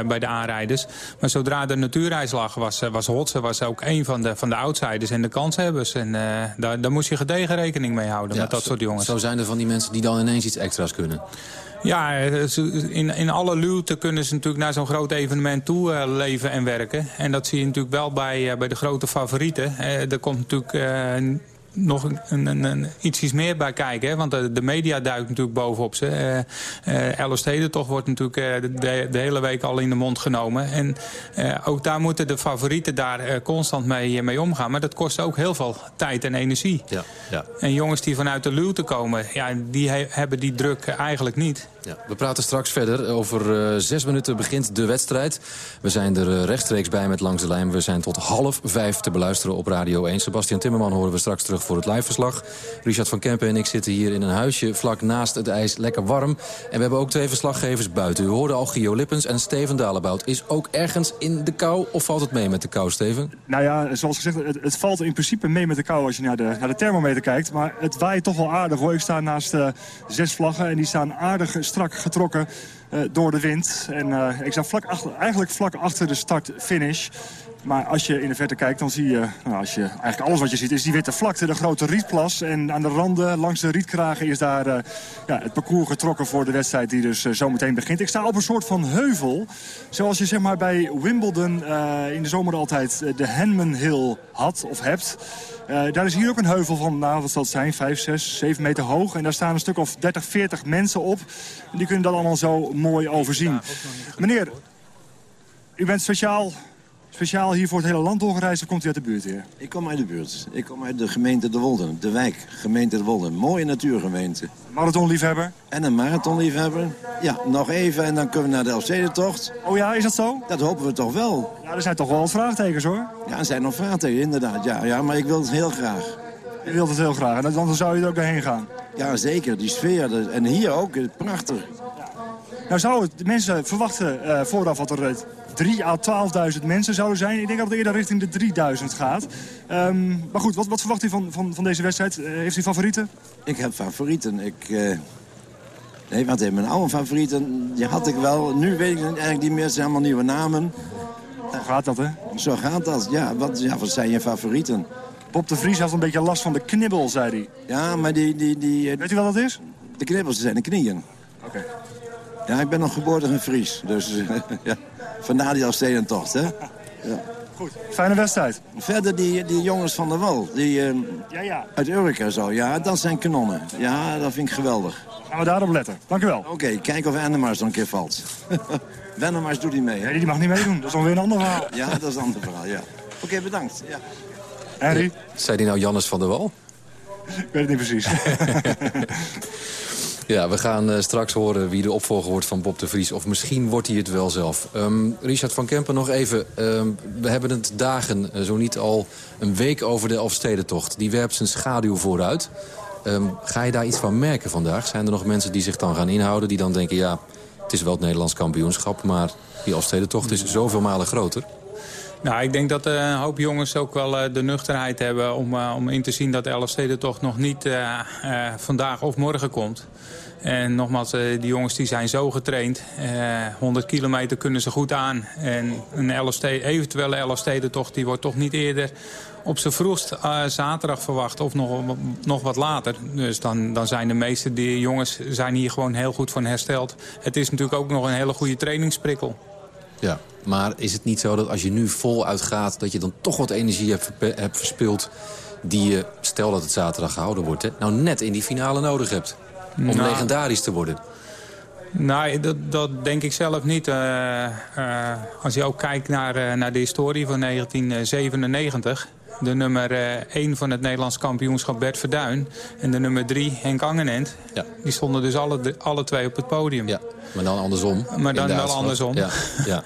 bij de aanrijders. Maar zodra de natuurreis lag, was, was Hotse was ook een van de, van de outsiders en de kanshebbers. En daar, daar moest je gedegen rekening mee houden ja, met dat soort jongens. Zo zijn er van die mensen die dan ineens iets extra's kunnen. Ja, in, in alle luwte kunnen ze natuurlijk naar zo'n groot evenement toe uh, leven en werken. En dat zie je natuurlijk wel bij, uh, bij de grote favorieten. Uh, er komt natuurlijk nog een, een, een, ietsjes meer bij kijken. Hè? Want de, de, media duikt natuurlijk bovenop ze. Uh, uh, toch wordt natuurlijk uh, de, de, hele week al in de mond genomen. En ook daar moeten de favorieten daar constant mee, mee omgaan. Maar dat kost ook heel veel tijd en energie. Ja, ja. En jongens die vanuit de luwte komen, ja, die he hebben die druk eigenlijk niet. Ja, we praten straks verder. Over zes minuten begint de wedstrijd. We zijn er rechtstreeks bij met Langs de Lijn. We zijn tot half vijf te beluisteren op Radio 1. Sebastian Timmerman horen we straks terug voor het liveverslag. Richard van Kempen en ik zitten hier in een huisje vlak naast het ijs. Lekker warm. En we hebben ook twee verslaggevers buiten. U hoorde al Gio Lippens en Steven Dalebout. Is ook ergens in de kou of valt het mee met de kou, Steven? Nou ja, zoals gezegd, het, valt in principe mee met de kou als je naar de, naar de thermometer kijkt. Maar het waait toch wel aardig hoor. Ik sta naast uh, zes vlaggen en die staan aardig strak getrokken uh, door de wind. En uh, ik sta vlak achter, eigenlijk vlak achter de start-finish. Maar als je in de verte kijkt, dan zie je, nou, als je eigenlijk alles wat je ziet, is die witte vlakte, de grote rietplas. En aan de randen, langs de rietkragen, is daar uh, ja, het parcours getrokken voor de wedstrijd die dus uh, zometeen begint. Ik sta op een soort van heuvel, zoals je zeg maar bij Wimbledon uh, in de zomer altijd de Henman Hill had of hebt. Daar is hier ook een heuvel van, nou, wat zal het zijn, 5, 6, 7 meter hoog. En daar staan een stuk of 30, 40 mensen op. En die kunnen dat allemaal zo mooi overzien. Meneer, u bent speciaal speciaal hier voor het hele land doorgereisd of komt u uit de buurt hier? Ik kom uit de buurt. Ik kom uit de gemeente De Wolden, de wijk, gemeente De Wolden. Mooie natuurgemeente. Marathonliefhebber? En een marathonliefhebber. Ja, nog even en dan kunnen we naar de Elfstedentocht. Oh ja, is dat zo? Dat hopen we toch wel. Ja, er zijn toch wel wat vraagtekens hoor. Ja, er zijn nog vraagtekens, inderdaad. Ja, ja, maar ik wil het heel graag. Je wilt het heel graag en dan zou je er ook doorheen gaan? Ja, zeker. Die sfeer. En hier ook, prachtig. Nou zouden mensen verwachten uh, vooraf wat er 3 à 12.000 mensen zouden zijn. Ik denk dat het eerder richting de 3000 gaat. Um, maar goed, wat, wat, verwacht u van, van, van deze wedstrijd? Uh, heeft u favorieten? Ik heb favorieten. Ik, uh... Nee, wat mijn oude favorieten, die had ik wel. Nu weet ik eigenlijk niet meer, het zijn allemaal nieuwe namen. Zo gaat dat, hè? Zo gaat dat, ja. Wat, ja, wat zijn je favorieten? Bob de Vries had een beetje last van de knibbel, zei hij. Ja, maar die... die, die Weet u wat dat is? De knibbels zijn de knieën. Oké. Okay. Ja, ik ben nog geboren in Fries, dus ja. Vandaar die Alstedentocht, hè? Ja. Goed, fijne wedstrijd. Verder die, die jongens van de Wal, die uh, ja, ja. uit Urk en zo, ja, dat zijn kanonnen. Ja, dat vind ik geweldig. Gaan we daarop letten. Dank u wel. Oké, okay, kijk of Ennemars dan een keer valt. Wennemars doet niet mee, hè? Nee, die mag niet meedoen. Dat is alweer een ander verhaal. ja, dat is een ander verhaal, ja. Oké, okay, bedankt. Ja. Henry? Zei die nou Jannes van der Wal? ik weet het niet precies. Ja, we gaan uh, straks horen wie de opvolger wordt van Bob de Vries. Of misschien wordt hij het wel zelf. Um, Richard van Kempen nog even. Um, we hebben het dagen, uh, zo niet al een week over de Elfstedentocht. Die werpt zijn schaduw vooruit. Um, ga je daar iets van merken vandaag? Zijn er nog mensen die zich dan gaan inhouden? Die dan denken, ja, het is wel het Nederlands kampioenschap... maar die Elfstedentocht is zoveel malen groter. Nou, ik denk dat een hoop jongens ook wel de nuchterheid hebben... om, om in te zien dat de Elfstedentocht nog niet vandaag of morgen komt. En nogmaals, die jongens die zijn zo getraind. 100 kilometer kunnen ze goed aan. En een LST, eventuele LST-tocht die wordt toch niet eerder op zijn vroegst uh, zaterdag verwacht of nog, nog wat later. Dus dan, dan zijn de meeste die jongens zijn hier gewoon heel goed van hersteld. Het is natuurlijk ook nog een hele goede trainingsprikkel. Ja, maar is het niet zo dat als je nu voluit gaat... dat je dan toch wat energie hebt, hebt verspild... die je, stel dat het zaterdag gehouden wordt... Hè, nou net in die finale nodig hebt? Om nou, legendarisch te worden? Nee, dat, dat denk ik zelf niet. Uh, uh, als je ook kijkt naar, uh, naar de historie van 1997... de nummer 1 van het Nederlands kampioenschap Bert Verduin... en de nummer 3 Henk Angenent... Ja. die stonden dus alle, alle twee op het podium. Ja, maar dan andersom. Maar dan wel andersom. Ja, ja.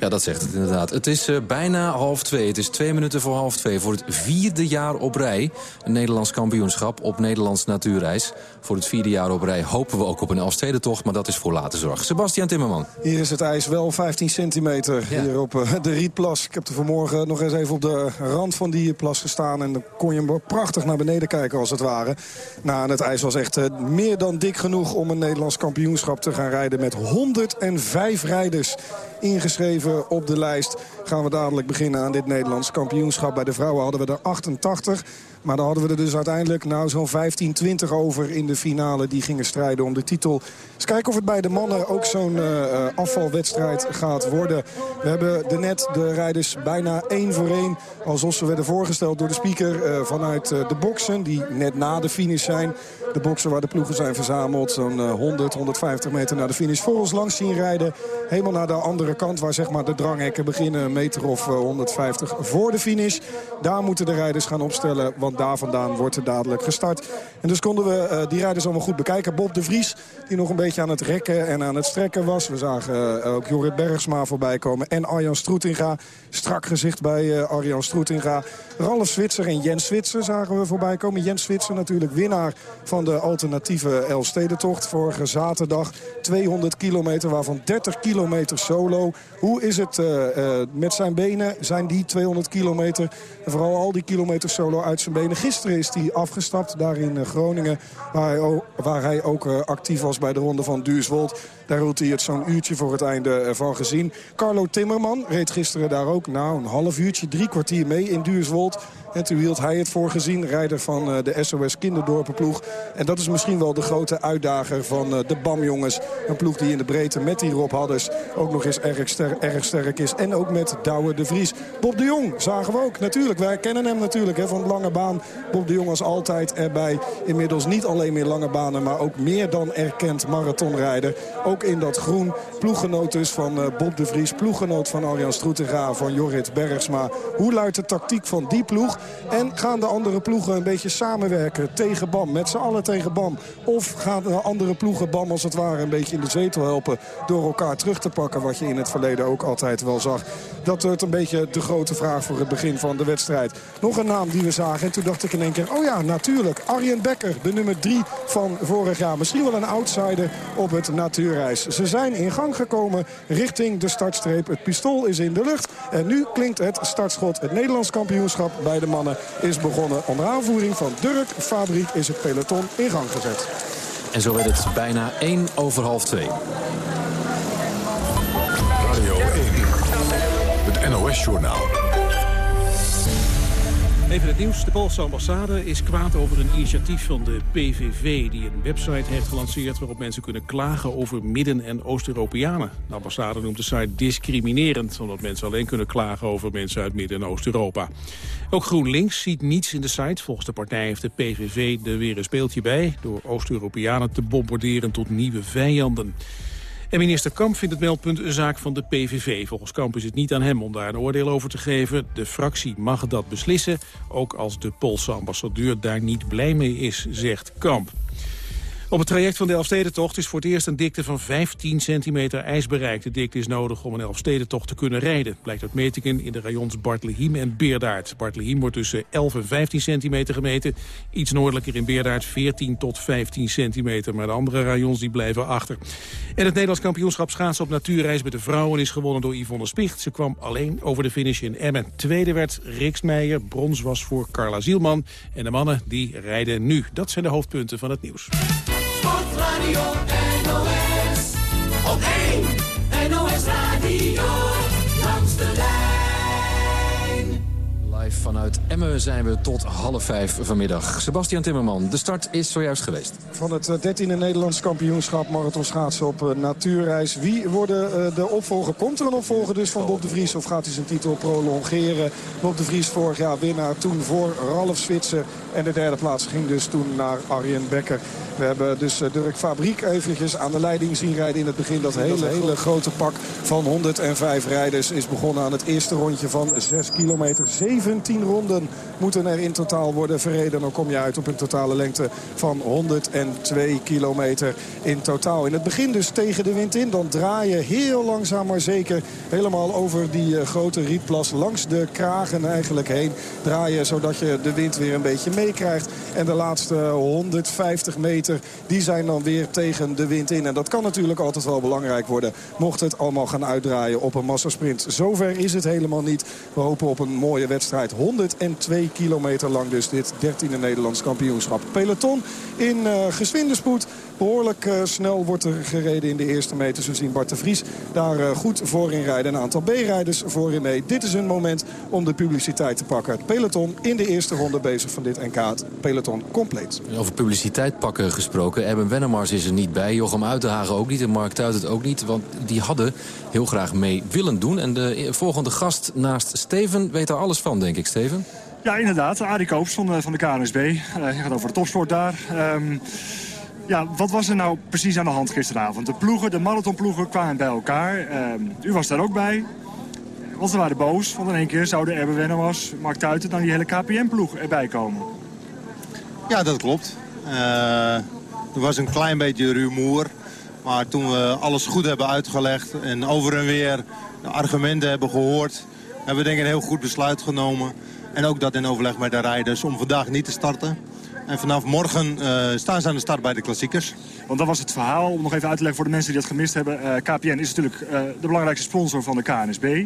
Ja, dat zegt het inderdaad. Het is uh, bijna half twee. Het is twee minuten voor half twee. Voor het vierde jaar op rij. Een Nederlands kampioenschap op Nederlands natuurreis. Voor het vierde jaar op rij hopen we ook op een Elfstedentocht. Maar dat is voor later zorg. Sebastian Timmerman. Hier is het ijs wel 15 centimeter. Ja. Hier op uh, de Rietplas. Ik heb er vanmorgen nog eens even op de rand van die plas gestaan. En dan kon je prachtig naar beneden kijken als het ware. Nou, het ijs was echt uh, meer dan dik genoeg om een Nederlands kampioenschap te gaan rijden. Met 105 rijders ingeschreven op de lijst. Gaan we dadelijk beginnen aan dit Nederlands kampioenschap. Bij de vrouwen hadden we er 88. Maar dan hadden we er dus uiteindelijk nou zo'n 15, 20 over in de finale. Die gingen strijden om de titel. Eens kijken of het bij de mannen ook zo'n uh, afvalwedstrijd gaat worden. We hebben de net de rijders bijna één voor één. Alsof ze werden voorgesteld door de speaker uh, vanuit de boksen. Die net na de finish zijn. De boksen waar de ploegen zijn verzameld. Zo'n 100, 150 meter naar de finish. Voor ons langs zien rijden. Helemaal naar de andere kant waar zeg maar de dranghekken beginnen meter of 150 voor de finish. Daar moeten de rijders gaan opstellen, want daar vandaan wordt er dadelijk gestart. En dus konden we die rijders allemaal goed bekijken. Bob de Vries, die nog een beetje aan het rekken en aan het strekken was. We zagen ook Jorrit Bergsma voorbij komen en Arjan Stroetinga. Strak gezicht bij Arjan Stroetinga. Ralf Zwitser en Jens Zwitser zagen we voorbij komen. Jens Zwitser natuurlijk winnaar van de alternatieve Elfstedentocht. Vorige zaterdag 200 kilometer, waarvan 30 kilometer solo. Hoe is het uh, uh, met zijn benen? Zijn die 200 kilometer, en vooral al die kilometer solo uit zijn benen. Gisteren is hij afgestapt, daar in uh, Groningen, waar hij, ook, waar hij ook actief was bij de ronde van Duurswold. Daar hield hij het zo'n uurtje voor het einde van gezien. Carlo Timmerman reed gisteren daar ook nou, een half uurtje, drie kwartier mee in Duurswold. old En toen hield hij het voor gezien, rijder van de SOS Kinderdorpenploeg. En dat is misschien wel de grote uitdager van de BAM-jongens. Een ploeg die in de breedte met die Rob Hadders ook nog eens erg, ster erg sterk is. En ook met Douwe de Vries. Bob de Jong zagen we ook natuurlijk. Wij kennen hem natuurlijk hè, van lange baan. Bob de Jong als altijd erbij. Inmiddels niet alleen meer lange banen, maar ook meer dan erkend marathonrijder. Ook in dat groen. Ploeggenoot dus van uh, Bob de Vries. Ploeggenoot van Arjan Stroetega, van Jorrit Bergsma. Hoe luidt de tactiek van die ploeg? En gaan de andere ploegen een beetje samenwerken tegen BAM? Met z'n allen tegen BAM? Of gaan de andere ploegen BAM als het ware een beetje in de zetel helpen... door elkaar terug te pakken, wat je in het verleden ook altijd wel zag. Dat wordt een beetje de grote vraag voor het begin van de wedstrijd. Nog een naam die we zagen en toen dacht ik in één keer... oh ja, natuurlijk, Arjen Becker, de nummer drie van vorig jaar. Misschien wel een outsider op het natuurreis. Ze zijn in gang gekomen richting de startstreep. Het pistool is in de lucht en nu klinkt het startschot. Het Nederlands kampioenschap bij de mannen is begonnen. Onder aanvoering van Dirk Fabriek is het peloton in gang gezet. En zo werd het bijna 1 over half 2. Radio 1, het NOS-journaal. Even het. De Poolse ambassade is kwaad over een initiatief van de PVV... die een website heeft gelanceerd waarop mensen kunnen klagen over Midden- en Oost-Europeanen. De ambassade noemt de site discriminerend... omdat mensen alleen kunnen klagen over mensen uit Midden- en Oost-Europa. Ook GroenLinks ziet niets in de site. Volgens de partij heeft de PVV er weer een speeltje bij... door Oost-Europeanen te bombarderen tot nieuwe vijanden. En minister Kamp vindt het meldpunt een zaak van de PVV. Volgens Kamp is het niet aan hem om daar een oordeel over te geven. De fractie mag dat beslissen, ook als de Poolse ambassadeur daar niet blij mee is, zegt Kamp. Op het traject van de Elfstedentocht is voor het eerst een dikte van 15 centimeter ijs bereikt. De dikte is nodig om een Elfstedentocht te kunnen rijden. Blijkt uit metingen in de rayons Bartlehiem en Beerdaard. Bartlehiem wordt tussen 11 en 15 centimeter gemeten. Iets noordelijker in Beerdaard 14 tot 15 centimeter. Maar de andere rayons die blijven achter. En het Nederlands kampioenschap schaatsen op natuurreis met de vrouwen is gewonnen door Yvonne Spicht. Ze kwam alleen over de finish in Emmen. Tweede werd Riks Meijer. Brons was voor Carla Zielman. En de mannen die rijden nu. Dat zijn de hoofdpunten van het nieuws. Sportradio NOS. Op Live vanuit Emmen zijn we tot half vijf vanmiddag. Sebastian Timmerman, de start is zojuist geweest. Van het 13e Nederlands kampioenschap marathon schaatsen op uh, natuurreis. Wie worden uh, de opvolger? Komt er een opvolger dus van Bob de Vries of gaat hij zijn titel prolongeren? Bob de Vries vorig jaar winnaar, toen voor Ralf Zwitser. En de derde plaats ging dus toen naar Arjen Becker. We hebben dus Dirk Fabriek eventjes aan de leiding zien rijden in het begin. Dat hele, hele grote pak van 105 rijders is begonnen aan het eerste rondje van 6 kilometer. 17 ronden moeten er in totaal worden verreden. Dan kom je uit op een totale lengte van 102 kilometer in totaal. In het begin dus tegen de wind in. Dan draai je heel langzaam maar zeker helemaal over die uh, grote rietplas. Langs de kragen eigenlijk heen draaien. Zodat je de wind weer een beetje meekrijgt. En de laatste 150 meter die zijn dan weer tegen de wind in. En dat kan natuurlijk altijd wel belangrijk worden. Mocht het allemaal gaan uitdraaien op een massasprint. Zover is het helemaal niet. We hopen op een mooie wedstrijd. 102 kilometer lang dus dit 13e Nederlands kampioenschap. Peloton in uh, geswinde spoed. Behoorlijk uh, snel wordt er gereden in de eerste meters. We zien Bart de Vries daar uh, goed voorin rijden. Een aantal B-rijders voorin mee. Dit is een moment om de publiciteit te pakken. Het peloton in de eerste ronde bezig van dit NK. Het peloton compleet. Over publiciteit pakken gesproken. Eben Wennemars is er niet bij. Jochem Uitenhagen ook niet. En Mark Tuit het ook niet. Want die hadden heel graag mee willen doen. En de volgende gast naast Steven weet daar alles van, denk ik, Steven. Ja, inderdaad. Arie Koops van de, van de KNSB. Uh, je gaat over de topsport daar. Um, ja, wat was er nou precies aan de hand gisteravond? De ploegen, de marathonploegen kwamen bij elkaar. Uh, u was daar ook bij. Want ze waren boos, want in één keer zouden Erbe Wennemars, Mark Tuiten... dan die hele KPN-ploeg erbij komen. Ja, dat klopt. Uh, er was een klein beetje rumoer. Maar toen we alles goed hebben uitgelegd en over en weer de argumenten hebben gehoord... hebben we denk ik een heel goed besluit genomen. En ook dat in overleg met de rijders om vandaag niet te starten. En vanaf morgen uh, staan ze aan de start bij de klassiekers. Want dat was het verhaal, om nog even uit te leggen voor de mensen die dat gemist hebben. Uh, KPN is natuurlijk uh, de belangrijkste sponsor van de KNSB.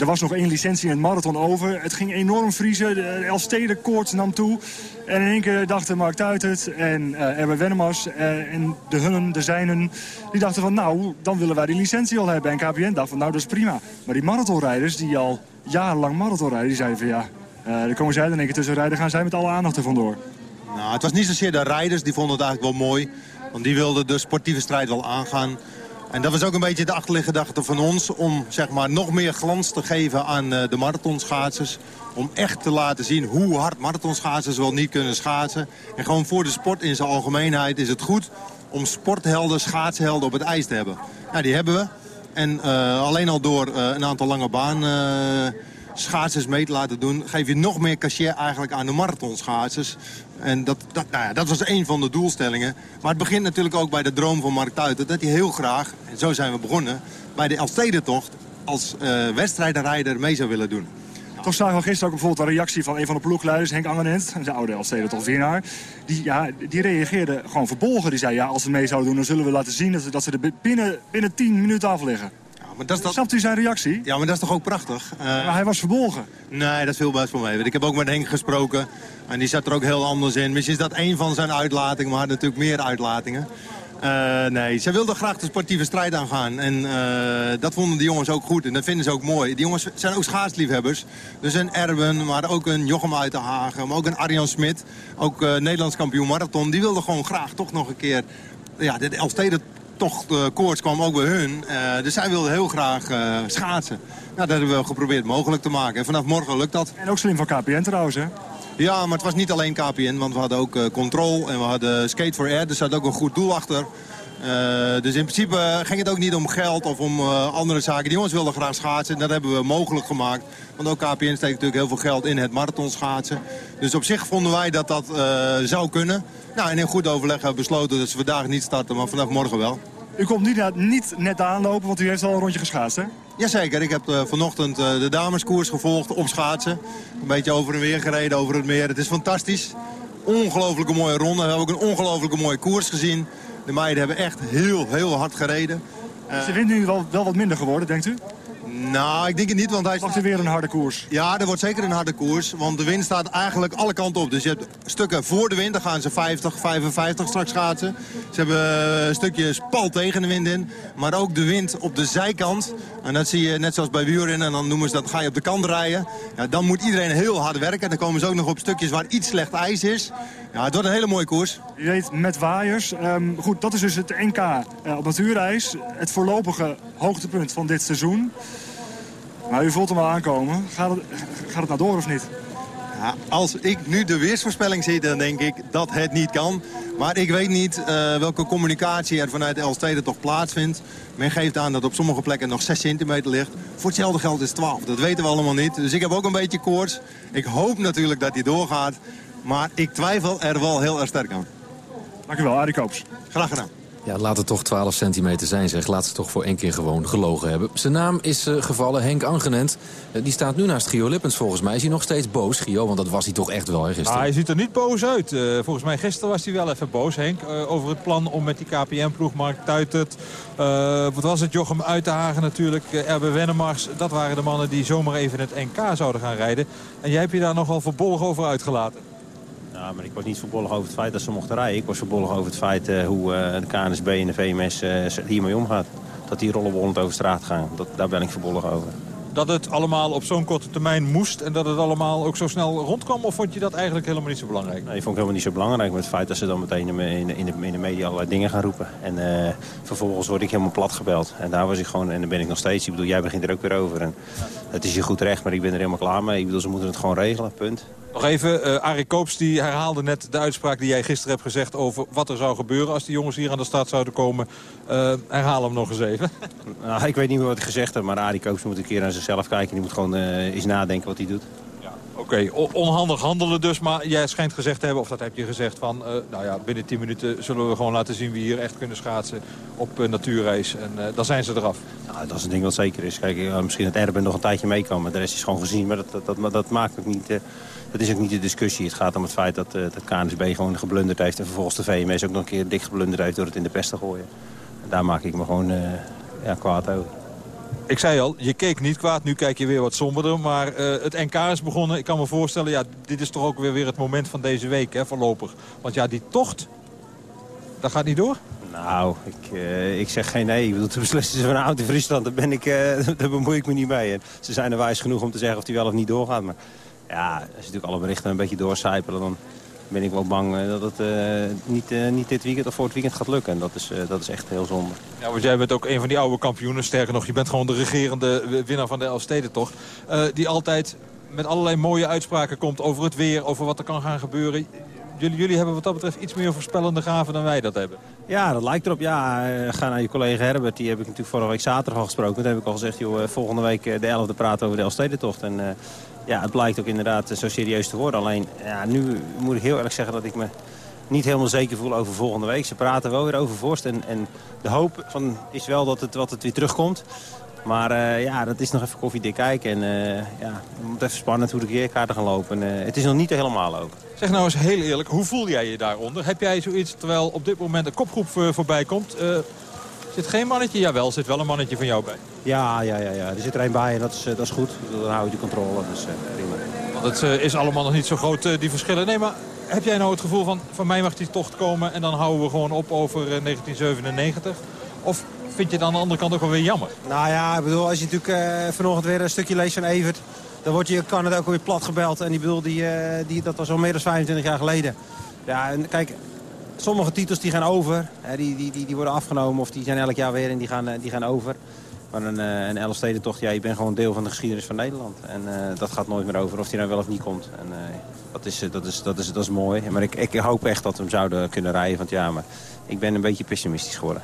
er was nog één licentie in het marathon over. Het ging enorm vriezen, de Elfstedenkoorts nam toe. En in één keer dachten Mark Tuitert en uh, Erwin Wennemars en de hunnen, de zijnen... die dachten van nou, dan willen wij die licentie al hebben. En KPN dacht van nou, dat is prima. Maar die marathonrijders die al jarenlang marathonrijden, die zeiden van ja... er komen zij er in één keer tussen rijden, gaan zij met alle aandacht er vandoor. Nou, het was niet zozeer de rijders, die vonden het eigenlijk wel mooi. Want die wilden de sportieve strijd wel aangaan. En dat was ook een beetje de achterliggende gedachte van ons... om zeg maar, nog meer glans te geven aan uh, de marathonschaatsers. Om echt te laten zien hoe hard marathonschaatsers wel niet kunnen schaatsen. En gewoon voor de sport in zijn algemeenheid is het goed... om sporthelden, schaatshelden op het ijs te hebben. Nou, die hebben we. En uh, alleen al door uh, een aantal lange baan schaatsers mee te laten doen... geef je nog meer cachet eigenlijk aan de marathonschaatsers. En dat, dat, nou ja, dat was een van de doelstellingen. Maar het begint natuurlijk ook bij de droom van Mark Tuiten... dat hij heel graag, en zo zijn we begonnen... bij de Elfstedentocht als uh, mee zou willen doen. Toch zagen we gisteren ook bijvoorbeeld een reactie van een van de ploegleiders, Henk Angenent, de oude Elfstedentocht winnaar. Die, ja, die reageerde gewoon verbolgen. Die zei, ja, als we mee zouden doen, dan zullen we laten zien dat, dat ze er binnen, binnen 10 minuten afliggen maar dat is dat... Snapt u zijn reactie? Ja, maar dat is toch ook prachtig? Uh... Maar hij was verbolgen. Nee, dat viel best wel mee. Ik heb ook met Henk gesproken. En die zat er ook heel anders in. Misschien is dat één van zijn uitlatingen, maar natuurlijk meer uitlatingen. Uh, nee, ze wilden graag de sportieve strijd aangaan. En uh, dat vonden de jongens ook goed. En dat vinden ze ook mooi. Die jongens zijn ook schaatsliefhebbers. Dus een Erben, maar ook een Jochem Uitenhagen. Maar ook een Arjan Smit. Ook uh, Nederlands kampioen marathon. Die wilden gewoon graag toch nog een keer... Ja, de Elfsteden toch de koorts kwam ook bij hun. Uh, dus zij wilden heel graag uh, schaatsen. Nou, dat hebben we geprobeerd mogelijk te maken. En vanaf morgen lukt dat. En ook slim van KPN trouwens, hè? Ja, maar het was niet alleen KPN, want we hadden ook Control en we hadden Skate for Air. Dus er zat ook een goed doel achter. Dus in principe ging het ook niet om geld of om andere zaken. Die jongens wilden graag schaatsen en dat hebben we mogelijk gemaakt. Want ook KPN steekt natuurlijk heel veel geld in het marathonschaatsen. Dus op zich vonden wij dat dat zou kunnen. Nou, en in goed overleg hebben we besloten dat ze vandaag niet starten, maar vanaf morgen wel. U komt niet, niet net aanlopen, want u heeft al een rondje geschaatst, hè? Jazeker, ik heb uh, vanochtend uh, de dameskoers gevolgd op schaatsen. Een beetje over en weer gereden over het meer. Het is fantastisch. Ongelooflijke mooie ronde. We hebben ook een ongelooflijke mooie koers gezien. De meiden hebben echt heel, heel hard gereden. Uh, is de wind nu wel, wel wat minder geworden, denkt u? Nou, ik denk het niet, want hij... Wacht er weer een harde koers? Ja, er wordt zeker een harde koers, want de wind staat eigenlijk alle kanten op. Dus je hebt stukken voor de wind, dan gaan ze 50, 55 straks schaatsen. Ze hebben een stukje spal tegen de wind in, maar ook de wind op de zijkant. En dat zie je net zoals bij Buren, en dan noemen ze dat, ga je op de kant rijden. Ja, dan moet iedereen heel hard werken. Dan komen ze ook nog op stukjes waar iets slecht ijs is. Ja, het wordt een hele mooie koers. Je weet, met waaiers. Um, goed, dat is dus het NK uh, op natuurijs. Het voorlopige hoogtepunt van dit seizoen. Maar u voelt hem al aankomen. Gaat het, gaat het nou door of niet? Ja, als ik nu de weersvoorspelling zie, dan denk ik dat het niet kan. Maar ik weet niet uh, welke communicatie er vanuit Elstede toch plaatsvindt. Men geeft aan dat op sommige plekken nog 6 centimeter ligt. Voor hetzelfde geld is 12. Dat weten we allemaal niet. Dus ik heb ook een beetje koorts. Ik hoop natuurlijk dat hij doorgaat. Maar ik twijfel er wel heel erg sterk aan. Dank u wel, Arie Koops. Graag gedaan. Ja, laat het toch 12 centimeter zijn, zeg. Laat ze toch voor één keer gewoon gelogen hebben. Zijn naam is uh, gevallen, Henk Angenent. Uh, die staat nu naast Gio Lippens volgens mij. Is hij nog steeds boos, Gio? Want dat was hij toch echt wel, hè, gisteren? Ah, hij ziet er niet boos uit. Uh, volgens mij gisteren was hij wel even boos, Henk. over het plan om met die KPN-ploeg, Mark Tuitert... wat was het, Jochem Uitenhagen natuurlijk, Erbe Wennemars... dat waren de mannen die zomaar even het NK zouden gaan rijden. En jij hebt je daar nogal verbolgen over uitgelaten. Ja, maar ik was niet verbolgen over het feit dat ze mochten rijden. Ik was verbolgen over het feit uh, hoe uh, de KNSB en de VMS uh, hiermee omgaat. Dat die rollenbollend over straat gaan. Dat, daar ben ik verbolgen over. Dat het allemaal op zo'n korte termijn moest en dat het allemaal ook zo snel rondkwam? Of vond je dat eigenlijk helemaal niet zo belangrijk? Nee, ik vond het helemaal niet zo belangrijk met het feit dat ze dan meteen in de, in de, in de media allerlei dingen gaan roepen. En vervolgens word ik helemaal plat gebeld. En daar was ik gewoon, en dan ben ik nog steeds. Ik bedoel, jij begint er ook weer over. En het is je goed recht, maar ik ben er helemaal klaar mee. Ik bedoel, ze moeten het gewoon regelen, punt. Nog even, uh, Arie Koops die herhaalde net de uitspraak die jij gisteren hebt gezegd... over wat er zou gebeuren als die jongens hier aan de start zouden komen. Uh, herhaal hem nog eens even. Nou, ik weet niet meer wat ik gezegd heb, maar Arie Koops moet een keer naar zichzelf kijken. Die moet gewoon uh, eens nadenken wat hij doet. Oké, okay, onhandig handelen dus, maar jij schijnt gezegd te hebben, of dat heb je gezegd, van nou ja, binnen 10 minuten zullen we gewoon laten zien wie hier echt kunnen schaatsen op natuurrace. En dan zijn ze eraf. Nou, dat is een ding wat zeker is. Kijk, misschien dat Erben nog een tijdje meekomen, de rest is gewoon gezien, maar dat, dat, dat, dat maakt ook niet... dat is ook niet de discussie. Het gaat om het feit dat, dat KNSB gewoon geblunderd heeft... en vervolgens de VMS ook nog een keer dik geblunderd heeft door het in de pest te gooien. En daar maak ik me gewoon ja, kwaad over. Ik zei al, je keek niet kwaad, nu kijk je weer wat somberder. Maar uh, het NK is begonnen. Ik kan me voorstellen, ja, dit is toch ook weer, weer het moment van deze week, hè, voorlopig. Want ja, die tocht, dat gaat niet door? Nou, ik, uh, ik zeg geen nee. Ik bedoel, de beslissing van een auto in Friesland, daar, ben ik, uh, daar bemoei ik me niet mee. En ze zijn er wijs genoeg om te zeggen of die wel of niet doorgaat. Maar ja, als je natuurlijk alle berichten een beetje doorcijpelen... dan ben ik wel bang dat het uh, niet, uh, niet dit weekend of voor het weekend gaat lukken. En dat is, uh, dat is echt heel zonde. Ja, want jij bent ook een van die oude kampioenen. Sterker nog, je bent gewoon de regerende winnaar van de Elfstedentocht. die altijd met allerlei mooie uitspraken komt over het weer, over wat er kan gaan gebeuren. Jullie, jullie hebben wat dat betreft iets meer voorspellende gaven dan wij dat hebben. Ja, dat lijkt erop. Ja, ga naar je collega Herbert. Die heb ik natuurlijk vorige week zaterdag al gesproken. Toen heb ik al gezegd, joh, volgende week de 11e praten over de Elfstedentocht. En ja, het blijkt ook inderdaad zo serieus te worden. Alleen, ja, nu moet ik heel erg zeggen dat ik me niet helemaal zeker voel over volgende week. Ze praten wel weer over vorst. En, en de hoop van, is wel dat het, wat het weer terugkomt. Maar uh, ja, dat is nog even koffiedik kijken. En uh, ja, het even spannend hoe de keerkaarten gaan lopen. En, het is nog niet helemaal ook. Zeg nou eens heel eerlijk, hoe voel jij je daaronder? Heb jij zoiets terwijl op dit moment een kopgroep voorbij komt... Zit geen mannetje? Jawel, zit wel een mannetje van jou bij. Ja, ja, ja, ja. er zit er een bij en dat is, dat is goed. Dan hou je de controle, dus prima. Want het is allemaal nog niet zo groot, die verschillen. Nee, maar heb jij nou het gevoel van, van mij mag die tocht komen... en dan houden we gewoon op over 1997? Of vind je het aan de andere kant ook wel weer jammer? Nou ja, ik bedoel, als je natuurlijk uh, vanochtend weer een stukje leest van Evert... dan wordt je kan het ook weer plat gebeld. En die bedoel, die, uh, die, dat was al meer dan 25 jaar geleden. Ja, en kijk, sommige titels die gaan over. Die, die, die, die worden afgenomen of die zijn elk jaar weer en die gaan, die gaan over. Maar een, een Elfstedentocht, ja, je bent gewoon deel van de geschiedenis van Nederland. En uh, dat gaat nooit meer over of die nou wel of niet komt. En, dat, is, dat, is, dat, is, dat is mooi. Maar ik, ik hoop echt dat we hem zouden kunnen rijden. Want ja, maar ik ben een beetje pessimistisch geworden.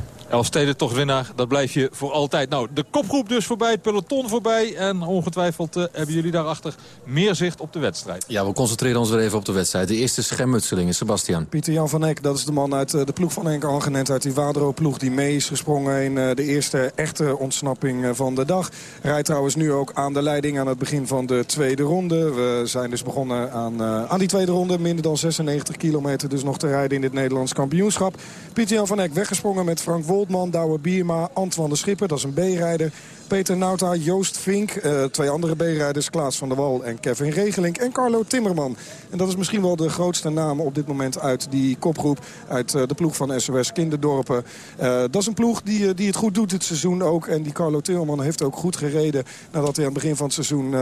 Winnaar, dat blijf je voor altijd. Nou, de kopgroep dus voorbij, het peloton voorbij. En ongetwijfeld uh, hebben jullie daarachter meer zicht op de wedstrijd. Ja, we concentreren ons weer even op de wedstrijd. De eerste schermutselingen, Sebastian. Pieter-Jan van Eck, dat is de man uit de ploeg van Henk Angenent... uit die Wadro-ploeg die mee is gesprongen in de eerste echte ontsnapping van de dag. Rijdt trouwens nu ook aan de leiding aan het begin van de tweede ronde. We zijn dus begonnen aan, uh, aan die tweede ronde. Minder dan 96 kilometer dus nog te rijden in dit Nederlands kampioenschap. Pieter-Jan van Eck weggesprongen met Frank Woldman, Douwe Bierma, Antoine de Schipper. Dat is een B-rijder. Peter Nauta, Joost Vink, uh, twee andere B-rijders, Klaas van der Wal en Kevin Regeling en Carlo Timmerman. En dat is misschien wel de grootste naam op dit moment uit die kopgroep, uit uh, de ploeg van SOS Kinderdorpen. Uh, dat is een ploeg die, die het goed doet dit seizoen ook. En die Carlo Timmerman heeft ook goed gereden nadat hij aan het begin van het seizoen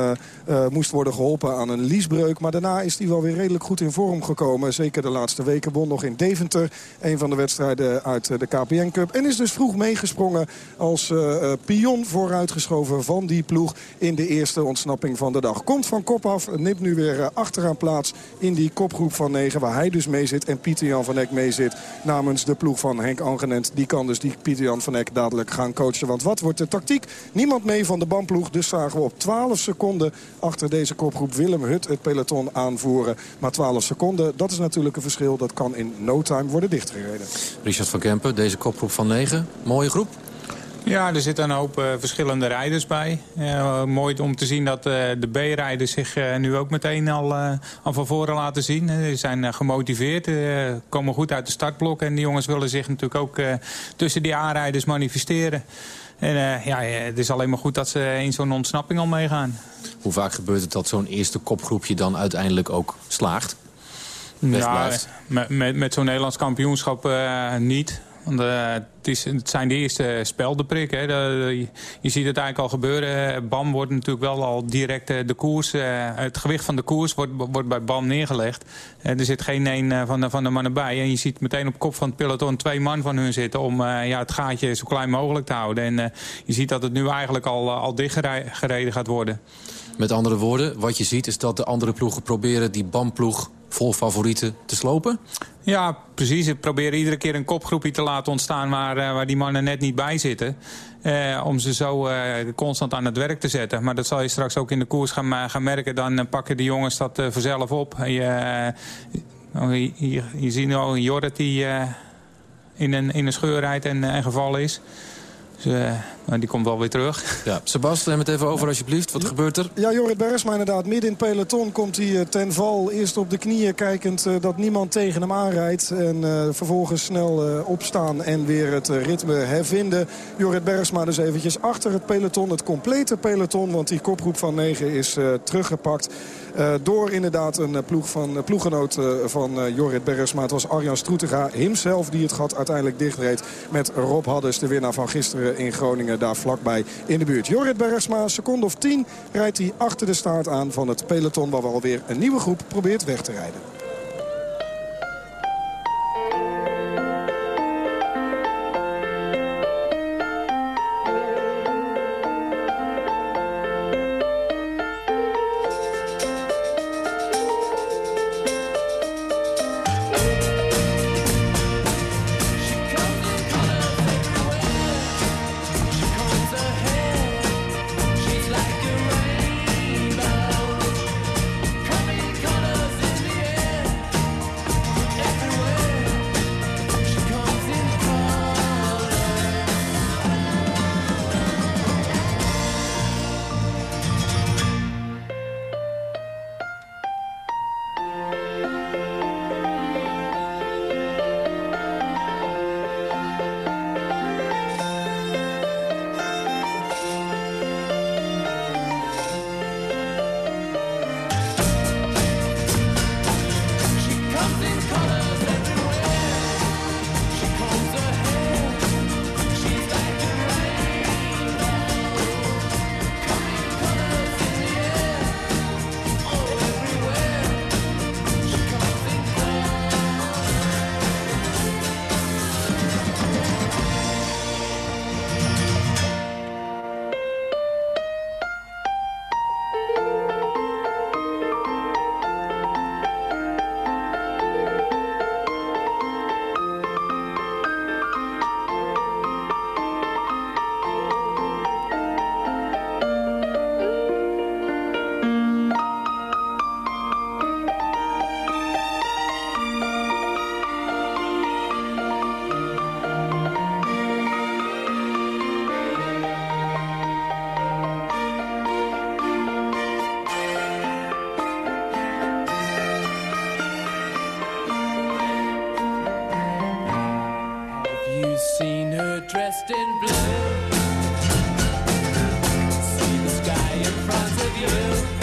moest worden geholpen aan een liesbreuk. Maar daarna is hij wel weer redelijk goed in vorm gekomen. Zeker de laatste weken won nog in Deventer, een van de wedstrijden uit de KPN Cup. En is dus vroeg meegesprongen als pion vooruit uitgeschoven van die ploeg in de eerste ontsnapping van de dag. Komt van kop af, neemt nu weer achteraan plaats in die kopgroep van 9... waar hij dus mee zit en Pieter-Jan van Eck mee zit namens de ploeg van Henk Angenent. Die kan dus die Pieter-Jan van Eck dadelijk gaan coachen. Want wat wordt de tactiek? Niemand mee van de bandploeg, dus zagen we op 12 seconden achter deze kopgroep Willem Hut het peloton aanvoeren. Maar 12 seconden, dat is natuurlijk een verschil. Dat kan in no time worden dichtgereden. Richard van Kempen, deze kopgroep van 9, mooie groep. Ja, er zitten een hoop uh, verschillende rijders bij. Uh, mooi om te zien dat uh, de B-rijders zich nu ook meteen al, al van voren laten zien. Ze zijn gemotiveerd, komen goed uit de startblok. En die jongens willen zich natuurlijk ook tussen die A-rijders manifesteren. En ja, het is alleen maar goed dat ze in zo'n ontsnapping al meegaan. Hoe vaak gebeurt het dat zo'n eerste kopgroepje dan uiteindelijk ook slaagt? Ja, met, met, met zo'n Nederlands kampioenschap niet. Want, uh, het, het zijn de eerste speldenprik. Hè. De, je ziet het eigenlijk al gebeuren. BAM wordt natuurlijk wel al direct de koers... Het gewicht van de koers wordt, wordt bij BAM neergelegd. er zit geen een van, de, van de mannen bij. En je ziet meteen op kop van het peloton twee man van hun zitten... om ja, het gaatje zo klein mogelijk te houden. En je ziet dat het nu eigenlijk al, al dicht gereden gaat worden. Met andere woorden, wat je ziet is dat de andere ploegen proberen... die BAM-ploeg vol favorieten te slopen? Ja, precies. Ik probeer iedere keer een kopgroepje te laten ontstaan... waar, uh, waar die mannen net niet bij zitten. Uh, om ze zo uh, constant aan het werk te zetten. Maar dat zal je straks ook in de koers gaan, gaan merken. Dan pakken de jongens dat vanzelf op. Je, je, je, ziet nu Jorrit die in, een, in een scheur rijdt en, en gevallen is. Dus, uh, die komt wel weer terug. Ja. Sebas, neem het even over alsjeblieft. Wat gebeurt er? Ja, Jorrit Bergsma inderdaad. Midden in het peloton komt hij uh, ten val. Eerst op de knieën kijkend uh, dat niemand tegen hem aanrijdt. En vervolgens snel opstaan en weer het ritme hervinden. Jorrit Bergsma dus eventjes achter het peloton. Het complete peloton, want die kopgroep van 9 is teruggepakt. Uh, door inderdaad een ploeg van, uh, ploeggenoot van Jorrit Bergsma. Het was Arjan Stroetega himself die het gat uiteindelijk dichtreed met Rob Haddes, de winnaar van gisteren in Groningen, daar vlakbij in de buurt. Jorrit Bergsma, seconde of tien, rijdt hij achter de staart aan van het peloton... waar we alweer een nieuwe groep probeert weg te rijden. Dressed in blue. See the sky in front of you.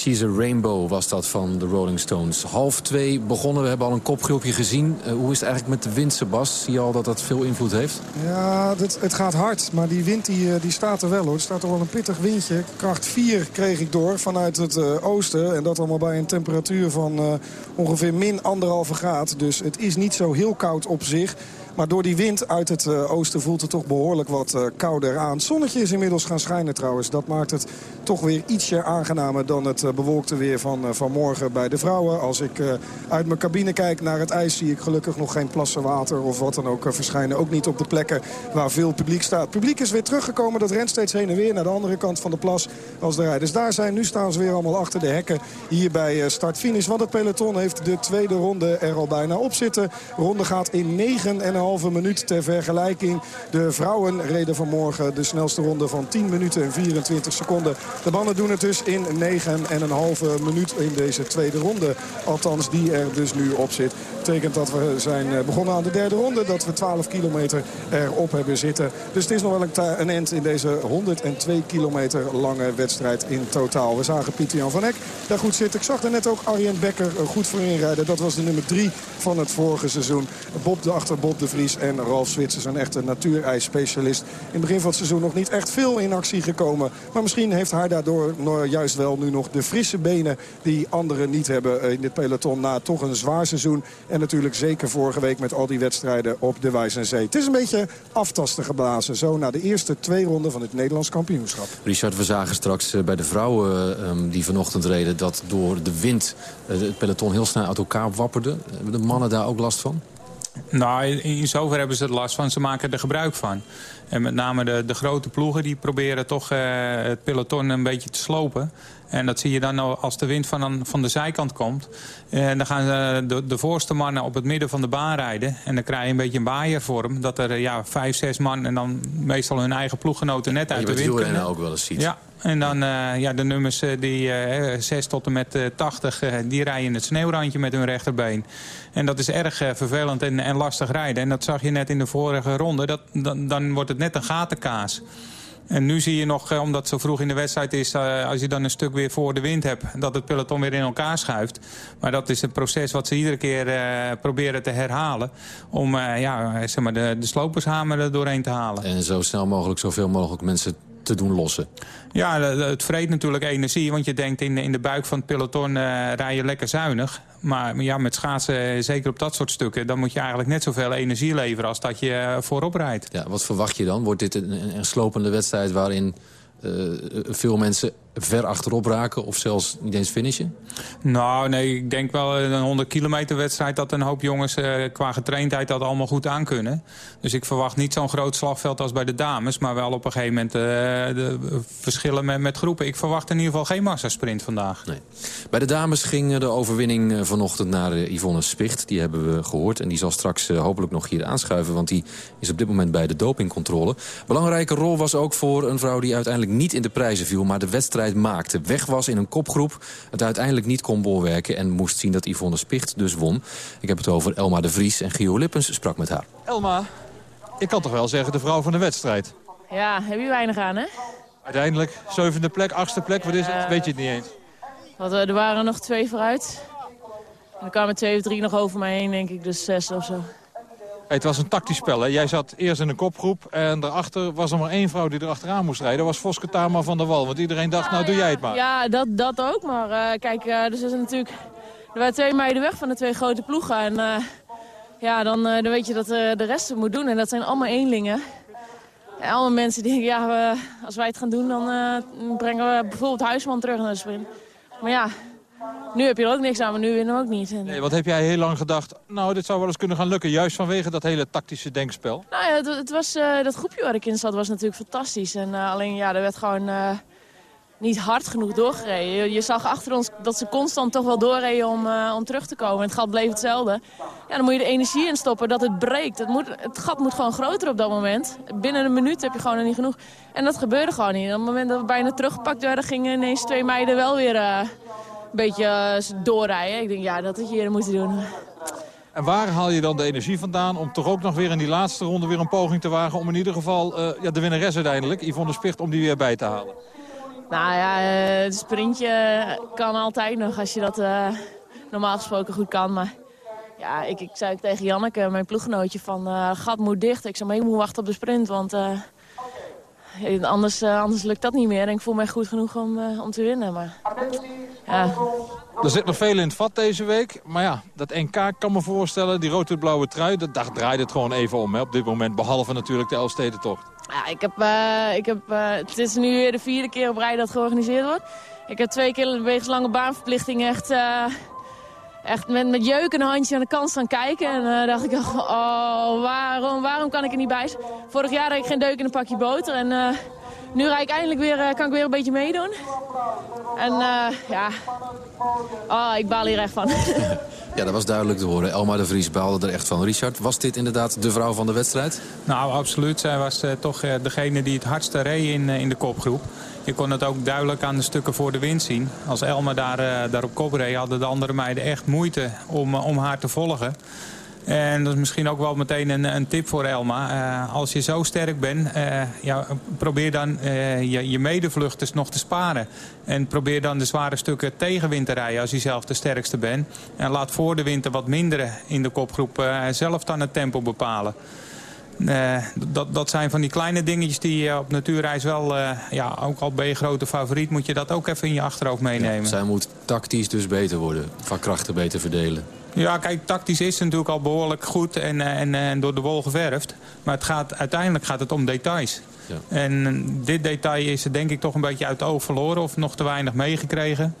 She's a Rainbow was dat van de Rolling Stones. Half twee begonnen, we hebben al een kopgroepje gezien. Uh, hoe is het eigenlijk met de wind, Sebas? Zie je al dat dat veel invloed heeft? Ja, het, het gaat hard, maar die wind die, die staat er wel hoor. Er staat er wel een pittig windje. Kracht 4 kreeg ik door vanuit het uh, oosten. En dat allemaal bij een temperatuur van ongeveer min anderhalve graad. Dus het is niet zo heel koud op zich. Maar door die wind uit het uh, oosten voelt het toch behoorlijk wat uh, kouder aan. Zonnetje is inmiddels gaan schijnen trouwens. Dat maakt het toch weer ietsje aangenamer dan het uh, bewolkte weer van vanmorgen bij de vrouwen. Als ik uit mijn cabine kijk naar het ijs zie ik gelukkig nog geen plassen water of wat dan ook verschijnen. Ook niet op de plekken waar veel publiek staat. Publiek is weer teruggekomen. Dat rent steeds heen en weer naar de andere kant van de plas als de rijders daar zijn. Nu staan ze weer allemaal achter de hekken hier bij start-finish. Want het peloton heeft de tweede ronde er al bijna op zitten. De ronde gaat in 9 en halve minuut ter vergelijking. De vrouwen reden vanmorgen de snelste ronde van 10 minuten en 24 seconden. De mannen doen het dus in 9 en een halve minuut in deze tweede ronde. Althans, die er dus nu op zit. betekent dat we zijn begonnen aan de derde ronde. Dat we 12 kilometer erop hebben zitten. Dus het is nog wel een, end in deze 102 kilometer lange wedstrijd in totaal. We zagen Pieter Jan van Eck daar goed zitten. Ik zag er net ook Arjen Becker goed voor inrijden. Dat was de nummer 3 van het vorige seizoen. Bob de achter Bob de Vries en Ralf Zwitsers, een echte natuurijsspecialist. In het begin van het seizoen nog niet echt veel in actie gekomen. Maar misschien heeft hij daardoor juist wel nu nog de frisse benen... die anderen niet hebben in dit peloton na toch een zwaar seizoen. En natuurlijk zeker vorige week met al die wedstrijden op de Wijzenzee. Het is een beetje aftasten geblazen. Zo na de eerste twee ronden van het Nederlands kampioenschap. Richard, we zagen straks bij de vrouwen die vanochtend reden... dat door de wind het peloton heel snel uit elkaar wapperde. Hebben de mannen daar ook last van? Nou, in, zover hebben ze er last van. Ze maken er gebruik van. En met name de, de grote ploegen die proberen toch uh, het peloton een beetje te slopen. En dat zie je dan als de wind van, van de zijkant komt. En dan gaan ze de, de voorste mannen op het midden van de baan rijden. En dan krijg je een beetje een waaiervorm. Dat er ja, vijf, zes man en dan meestal hun eigen ploeggenoten net uit de wind kunnen. Je ook wel eens ziet. Ja, en dan uh, ja, de nummers uh, die uh, 6 tot en met 80, die rijden in het sneeuwrandje met hun rechterbeen. En dat is erg vervelend en, en, lastig rijden. En dat zag je net in de vorige ronde. Dat, dan, dan wordt het net een gatenkaas. En nu zie je nog, omdat het zo vroeg in de wedstrijd is... als je dan een stuk weer voor de wind hebt... dat het peloton weer in elkaar schuift. Maar dat is een proces wat ze iedere keer proberen te herhalen... om ja, zeg maar de, de slopershamer er doorheen te halen. En zo snel mogelijk zoveel mogelijk mensen te doen lossen. Ja, het vreet natuurlijk energie. Want je denkt in, in de buik van het peloton uh, rij je lekker zuinig. Maar ja, met schaatsen, zeker op dat soort stukken... dan moet je eigenlijk net zoveel energie leveren als dat je uh, voorop rijdt. Ja, wat verwacht je dan? Wordt dit een, een slopende wedstrijd waarin uh, veel mensen ver achterop raken of zelfs niet eens finishen? Nou, nee, ik denk wel een 100 kilometer wedstrijd... dat een hoop jongens uh, qua getraindheid dat allemaal goed aan kunnen. Dus ik verwacht niet zo'n groot slagveld als bij de dames... maar wel op een gegeven moment uh, de verschillen met, met, groepen. Ik verwacht in ieder geval geen massasprint vandaag. Nee. Bij de dames ging de overwinning vanochtend naar Yvonne Spicht. Die hebben we gehoord en die zal straks hopelijk nog hier aanschuiven... want die is op dit moment bij de dopingcontrole. Belangrijke rol was ook voor een vrouw die uiteindelijk niet in de prijzen viel... maar de wedstrijd maakte. Weg was in een kopgroep, het uiteindelijk niet kon bolwerken... en moest zien dat Yvonne Spicht dus won. Ik heb het over Elma de Vries en Gio Lippens sprak met haar. Elma, ik kan toch wel zeggen de vrouw van de wedstrijd? Ja, heb je weinig aan, hè? Uiteindelijk, zevende plek, achtste plek, wat is het? Weet je het niet eens? Want, er waren nog twee vooruit. En er kwamen twee of drie nog over mij heen, denk ik, dus zes of zo. Het was een tactisch spel. Hè? Jij zat eerst in een kopgroep en daarachter was er maar één vrouw die er achteraan moest rijden. Dat was Voske Tama van der Wal. Want iedereen dacht, nou doe jij het maar. Ja, dat, dat ook. Maar uh, kijk, uh, dus is natuurlijk, er waren twee meiden weg van de twee grote ploegen. En uh, ja, dan, dan weet je dat de rest het moet doen. En dat zijn allemaal eenlingen. En allemaal mensen denken, ja, we, als wij het gaan doen, dan brengen we bijvoorbeeld Huisman terug naar de sprint. Maar ja, nu heb je er ook niks aan, maar nu winnen we ook niet. Nee, wat heb jij heel lang gedacht, nou, dit zou wel eens kunnen gaan lukken. Juist vanwege dat hele tactische denkspel. Nou ja, het, het was, uh, dat groepje waar ik in zat was natuurlijk fantastisch. En uh, alleen, ja, er werd gewoon uh, niet hard genoeg doorgereden. Je, je, zag achter ons dat ze constant toch wel doorreden om, om terug te komen. Het gat bleef hetzelfde. Ja, dan moet je de energie in stoppen dat het breekt. Het, moet, het gat moet gewoon groter op dat moment. Binnen een minuut heb je gewoon nog niet genoeg. En dat gebeurde gewoon niet. op het moment dat we bijna teruggepakt werden, gingen ineens twee meiden wel weer beetje uh, doorrijden. Ik denk, ja, dat had je hier moeten doen. En waar haal je dan de energie vandaan om toch ook nog weer in die laatste ronde weer een poging te wagen... om in ieder geval uh, ja, de winnares uiteindelijk, Yvonne Spicht, om die weer bij te halen? Nou ja, eh, het sprintje kan altijd nog als je dat eh, normaal gesproken goed kan. Maar ja, ik, ik zei tegen Janneke, mijn ploeggenootje, van uh, gat moet dicht. Ik zou mee moeten wachten op de sprint, want anders, uh, anders lukt dat niet meer. En ik voel mij goed genoeg om, om te winnen. Maar, ja. Er zit nog veel in het vat deze week. Maar ja, dat NK kan me voorstellen, die rood-blauwe trui... dat daar draait het gewoon even om hè, op dit moment. Behalve natuurlijk de Elfstedentocht. Ja, ik heb, ik heb, het is nu weer de vierde keer op rij dat georganiseerd wordt. Ik heb twee keer wegens lange baanverplichting echt echt met, met jeukende handje aan de kant staan kijken. En uh, dacht ik, oh, waarom, waarom kan ik er niet bij? Vorig jaar had ik geen deuk in een pakje boter. En uh, nu rijd ik eindelijk weer, uh, kan ik weer een beetje meedoen. En ja, oh, ik baal hier echt van. Ja, dat was duidelijk te horen. Elma de Vries baalde er echt van. Richard, was dit inderdaad de vrouw van de wedstrijd? Nou, absoluut. Zij was toch degene die het hardste reed in, in de kopgroep. Je kon het ook duidelijk aan de stukken voor de wind zien. Als Elma daar, uh, daar op kop reed, hadden de andere meiden echt moeite om, om haar te volgen. En dat is misschien ook wel meteen een, een tip voor Elma. Uh, als je zo sterk bent, ja, probeer dan je, je medevluchters nog te sparen. En probeer dan de zware stukken tegenwind te rijden als je zelf de sterkste bent. En laat voor de winter wat mindere in de kopgroep zelf dan het tempo bepalen. Uh, dat, dat zijn van die kleine dingetjes die je op natuurreis wel... Uh, ja, ook al ben je grote favoriet, moet je dat ook even in je achterhoofd meenemen. Ja, zij moet tactisch dus beter worden, van krachten beter verdelen. Ja, kijk, tactisch is het natuurlijk al behoorlijk goed en, en, en door de wol geverfd. Maar het gaat, uiteindelijk gaat het om details. Ja. En dit detail is er denk ik toch een beetje uit het oog verloren of nog te weinig meegekregen.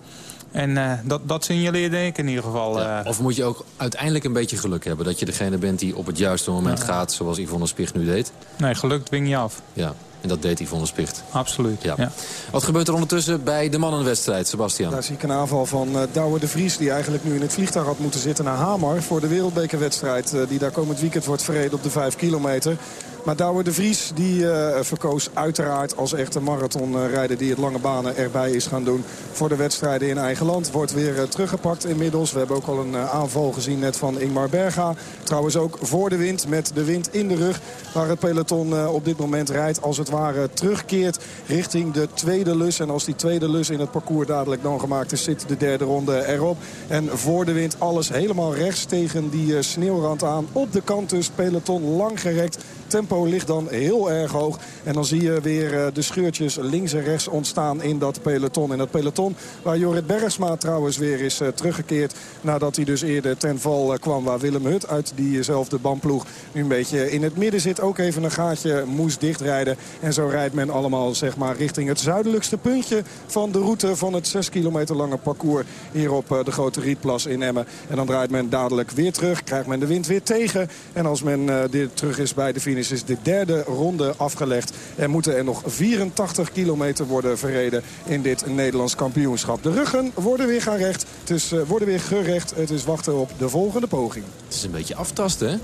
En uh, dat, dat signaleerde ik in ieder geval. Ja, of moet je ook uiteindelijk een beetje geluk hebben... dat je degene bent die op het juiste moment ja. gaat... zoals Yvonne Spicht nu deed? Nee, geluk dwing je af. Ja, en dat deed Yvonne Spicht. Absoluut, ja. ja. Wat gebeurt er ondertussen bij de mannenwedstrijd, Sebastian? Daar zie ik een aanval van uh, Douwe de Vries... die eigenlijk nu in het vliegtuig had moeten zitten naar Hamar... voor de wereldbekerwedstrijd uh, die daar komend weekend wordt verreden op de 5 kilometer. Maar Douwe de Vries die uh, verkoos uiteraard als echte marathonrijder... die het lange banen erbij is gaan doen voor de wedstrijden in eigen land. Wordt weer uh, teruggepakt inmiddels. We hebben ook al een uh, aanval gezien net van Ingmar Berga. Trouwens ook voor de wind met de wind in de rug. Waar het peloton op dit moment rijdt als het ware terugkeert richting de tweede lus. En als die tweede lus in het parcours dadelijk dan gemaakt is... zit de derde ronde erop. En voor de wind alles helemaal rechts tegen die sneeuwrand aan. Op de kant dus peloton lang gerekt tempo ligt dan heel erg hoog. En dan zie je weer de scheurtjes links en rechts ontstaan in dat peloton. En dat peloton waar Jorrit Bergsma trouwens weer is teruggekeerd... nadat hij dus eerder ten val kwam waar Willem Hut uit diezelfde bandploeg... nu een beetje in het midden zit. Ook even een gaatje moest dichtrijden. En zo rijdt men allemaal zeg maar, richting het zuidelijkste puntje... van de route van het 6 kilometer lange parcours... hier op de Grote Rietplas in Emmen. En dan draait men dadelijk weer terug. Krijgt men de wind weer tegen. En als men dit terug is bij de finish is de derde ronde afgelegd. Er moeten er nog 84 kilometer worden verreden in dit Nederlands kampioenschap. De ruggen worden weer gaan recht. Het is, uh, worden weer gerecht. Het is wachten op de volgende poging. Het is een beetje aftasten, hè?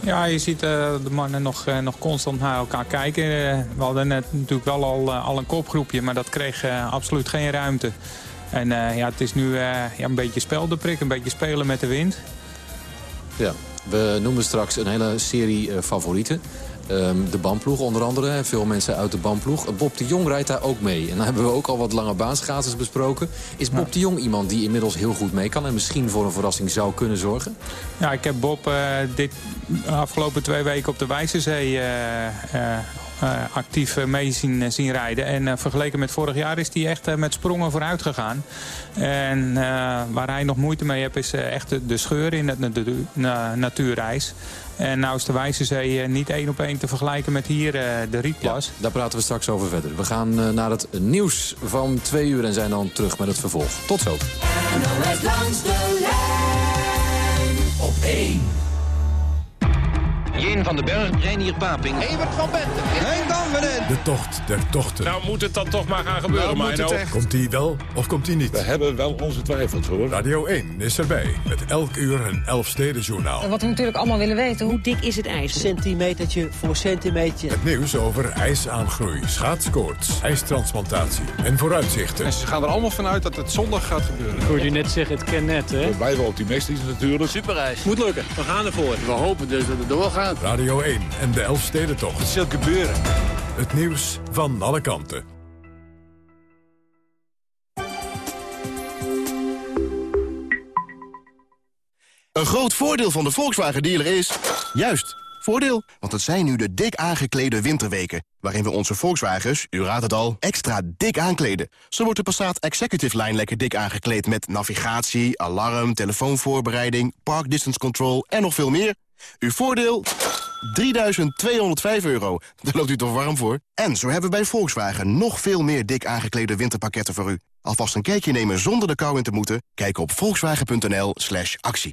Ja, je ziet uh, de mannen nog, uh, nog constant naar elkaar kijken. Uh, we hadden net natuurlijk wel al, al een kopgroepje, maar dat kreeg absoluut geen ruimte. En ja, het is nu ja, een beetje speldeprik, een beetje spelen met de wind. Ja, we noemen straks een hele serie uh, favorieten. Um, de bandploeg onder andere, veel mensen uit de bandploeg. Bob de Jong rijdt daar ook mee. En dan hebben we ook al wat lange baanschaatsers besproken. Is Bob ja. de Jong iemand die inmiddels heel goed mee kan... en misschien voor een verrassing zou kunnen zorgen? Ja, ik heb Bob uh, dit afgelopen twee weken op de Wijzenzee... Uh, uh, actief uh, mee zien, zien, rijden. En uh, vergeleken met vorig jaar is hij echt met sprongen vooruit gegaan. En waar hij nog moeite mee heeft is echt de, de, scheur in het de, natuurreis. En nou is de Wijzenzee niet één op één te vergelijken met hier de Rietplas. Ja, daar praten we straks over verder. We gaan naar het nieuws van twee uur en zijn dan terug met het vervolg. Tot zo. NOS langs de lijn op één. Jeen van den Berg, Reinier Paping. Evert van Benten. Henk Danveren. De tocht der tochten. Nou moet het dan toch maar gaan gebeuren, nou, Mino. Komt die wel of komt die niet? We hebben wel onze twijfels, hoor. Radio 1 is erbij met elk uur een Elfstedenjournaal. Wat we natuurlijk allemaal willen weten, hoe dik is het ijs? Centimetertje voor centimetertje. Het nieuws over ijsaangroei, schaatskoorts, ijstransplantatie en vooruitzichten. En ze gaan er allemaal vanuit dat het zondag gaat gebeuren. Ik hoorde je net zeggen, het kan net, hè? Wij wel optimistisch natuurlijk. Superijs. Moet lukken. We gaan ervoor. We hopen dus dat het doorgaat. Radio 1 en de Elfstedentocht. Het zal gebeuren. Het nieuws van alle kanten. Een groot voordeel van de Volkswagen-dealer is... Juist, voordeel. Want het zijn nu de dik aangeklede winterweken... waarin we onze Volkswagens, u raadt het al, extra dik aankleden. Zo wordt de Passat Executive Line lekker dik aangekleed... met navigatie, alarm, telefoonvoorbereiding, park distance control en nog veel meer. Uw voordeel 3.205 euro. Daar loopt u toch warm voor? En zo hebben we bij Volkswagen nog veel meer dik aangeklede winterpakketten voor u. Alvast een kijkje nemen zonder de kou in te moeten? Kijk op volkswagen.nl slash actie.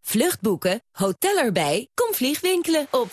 Vluchtboeken, hotel erbij, kom vliegwinkelen op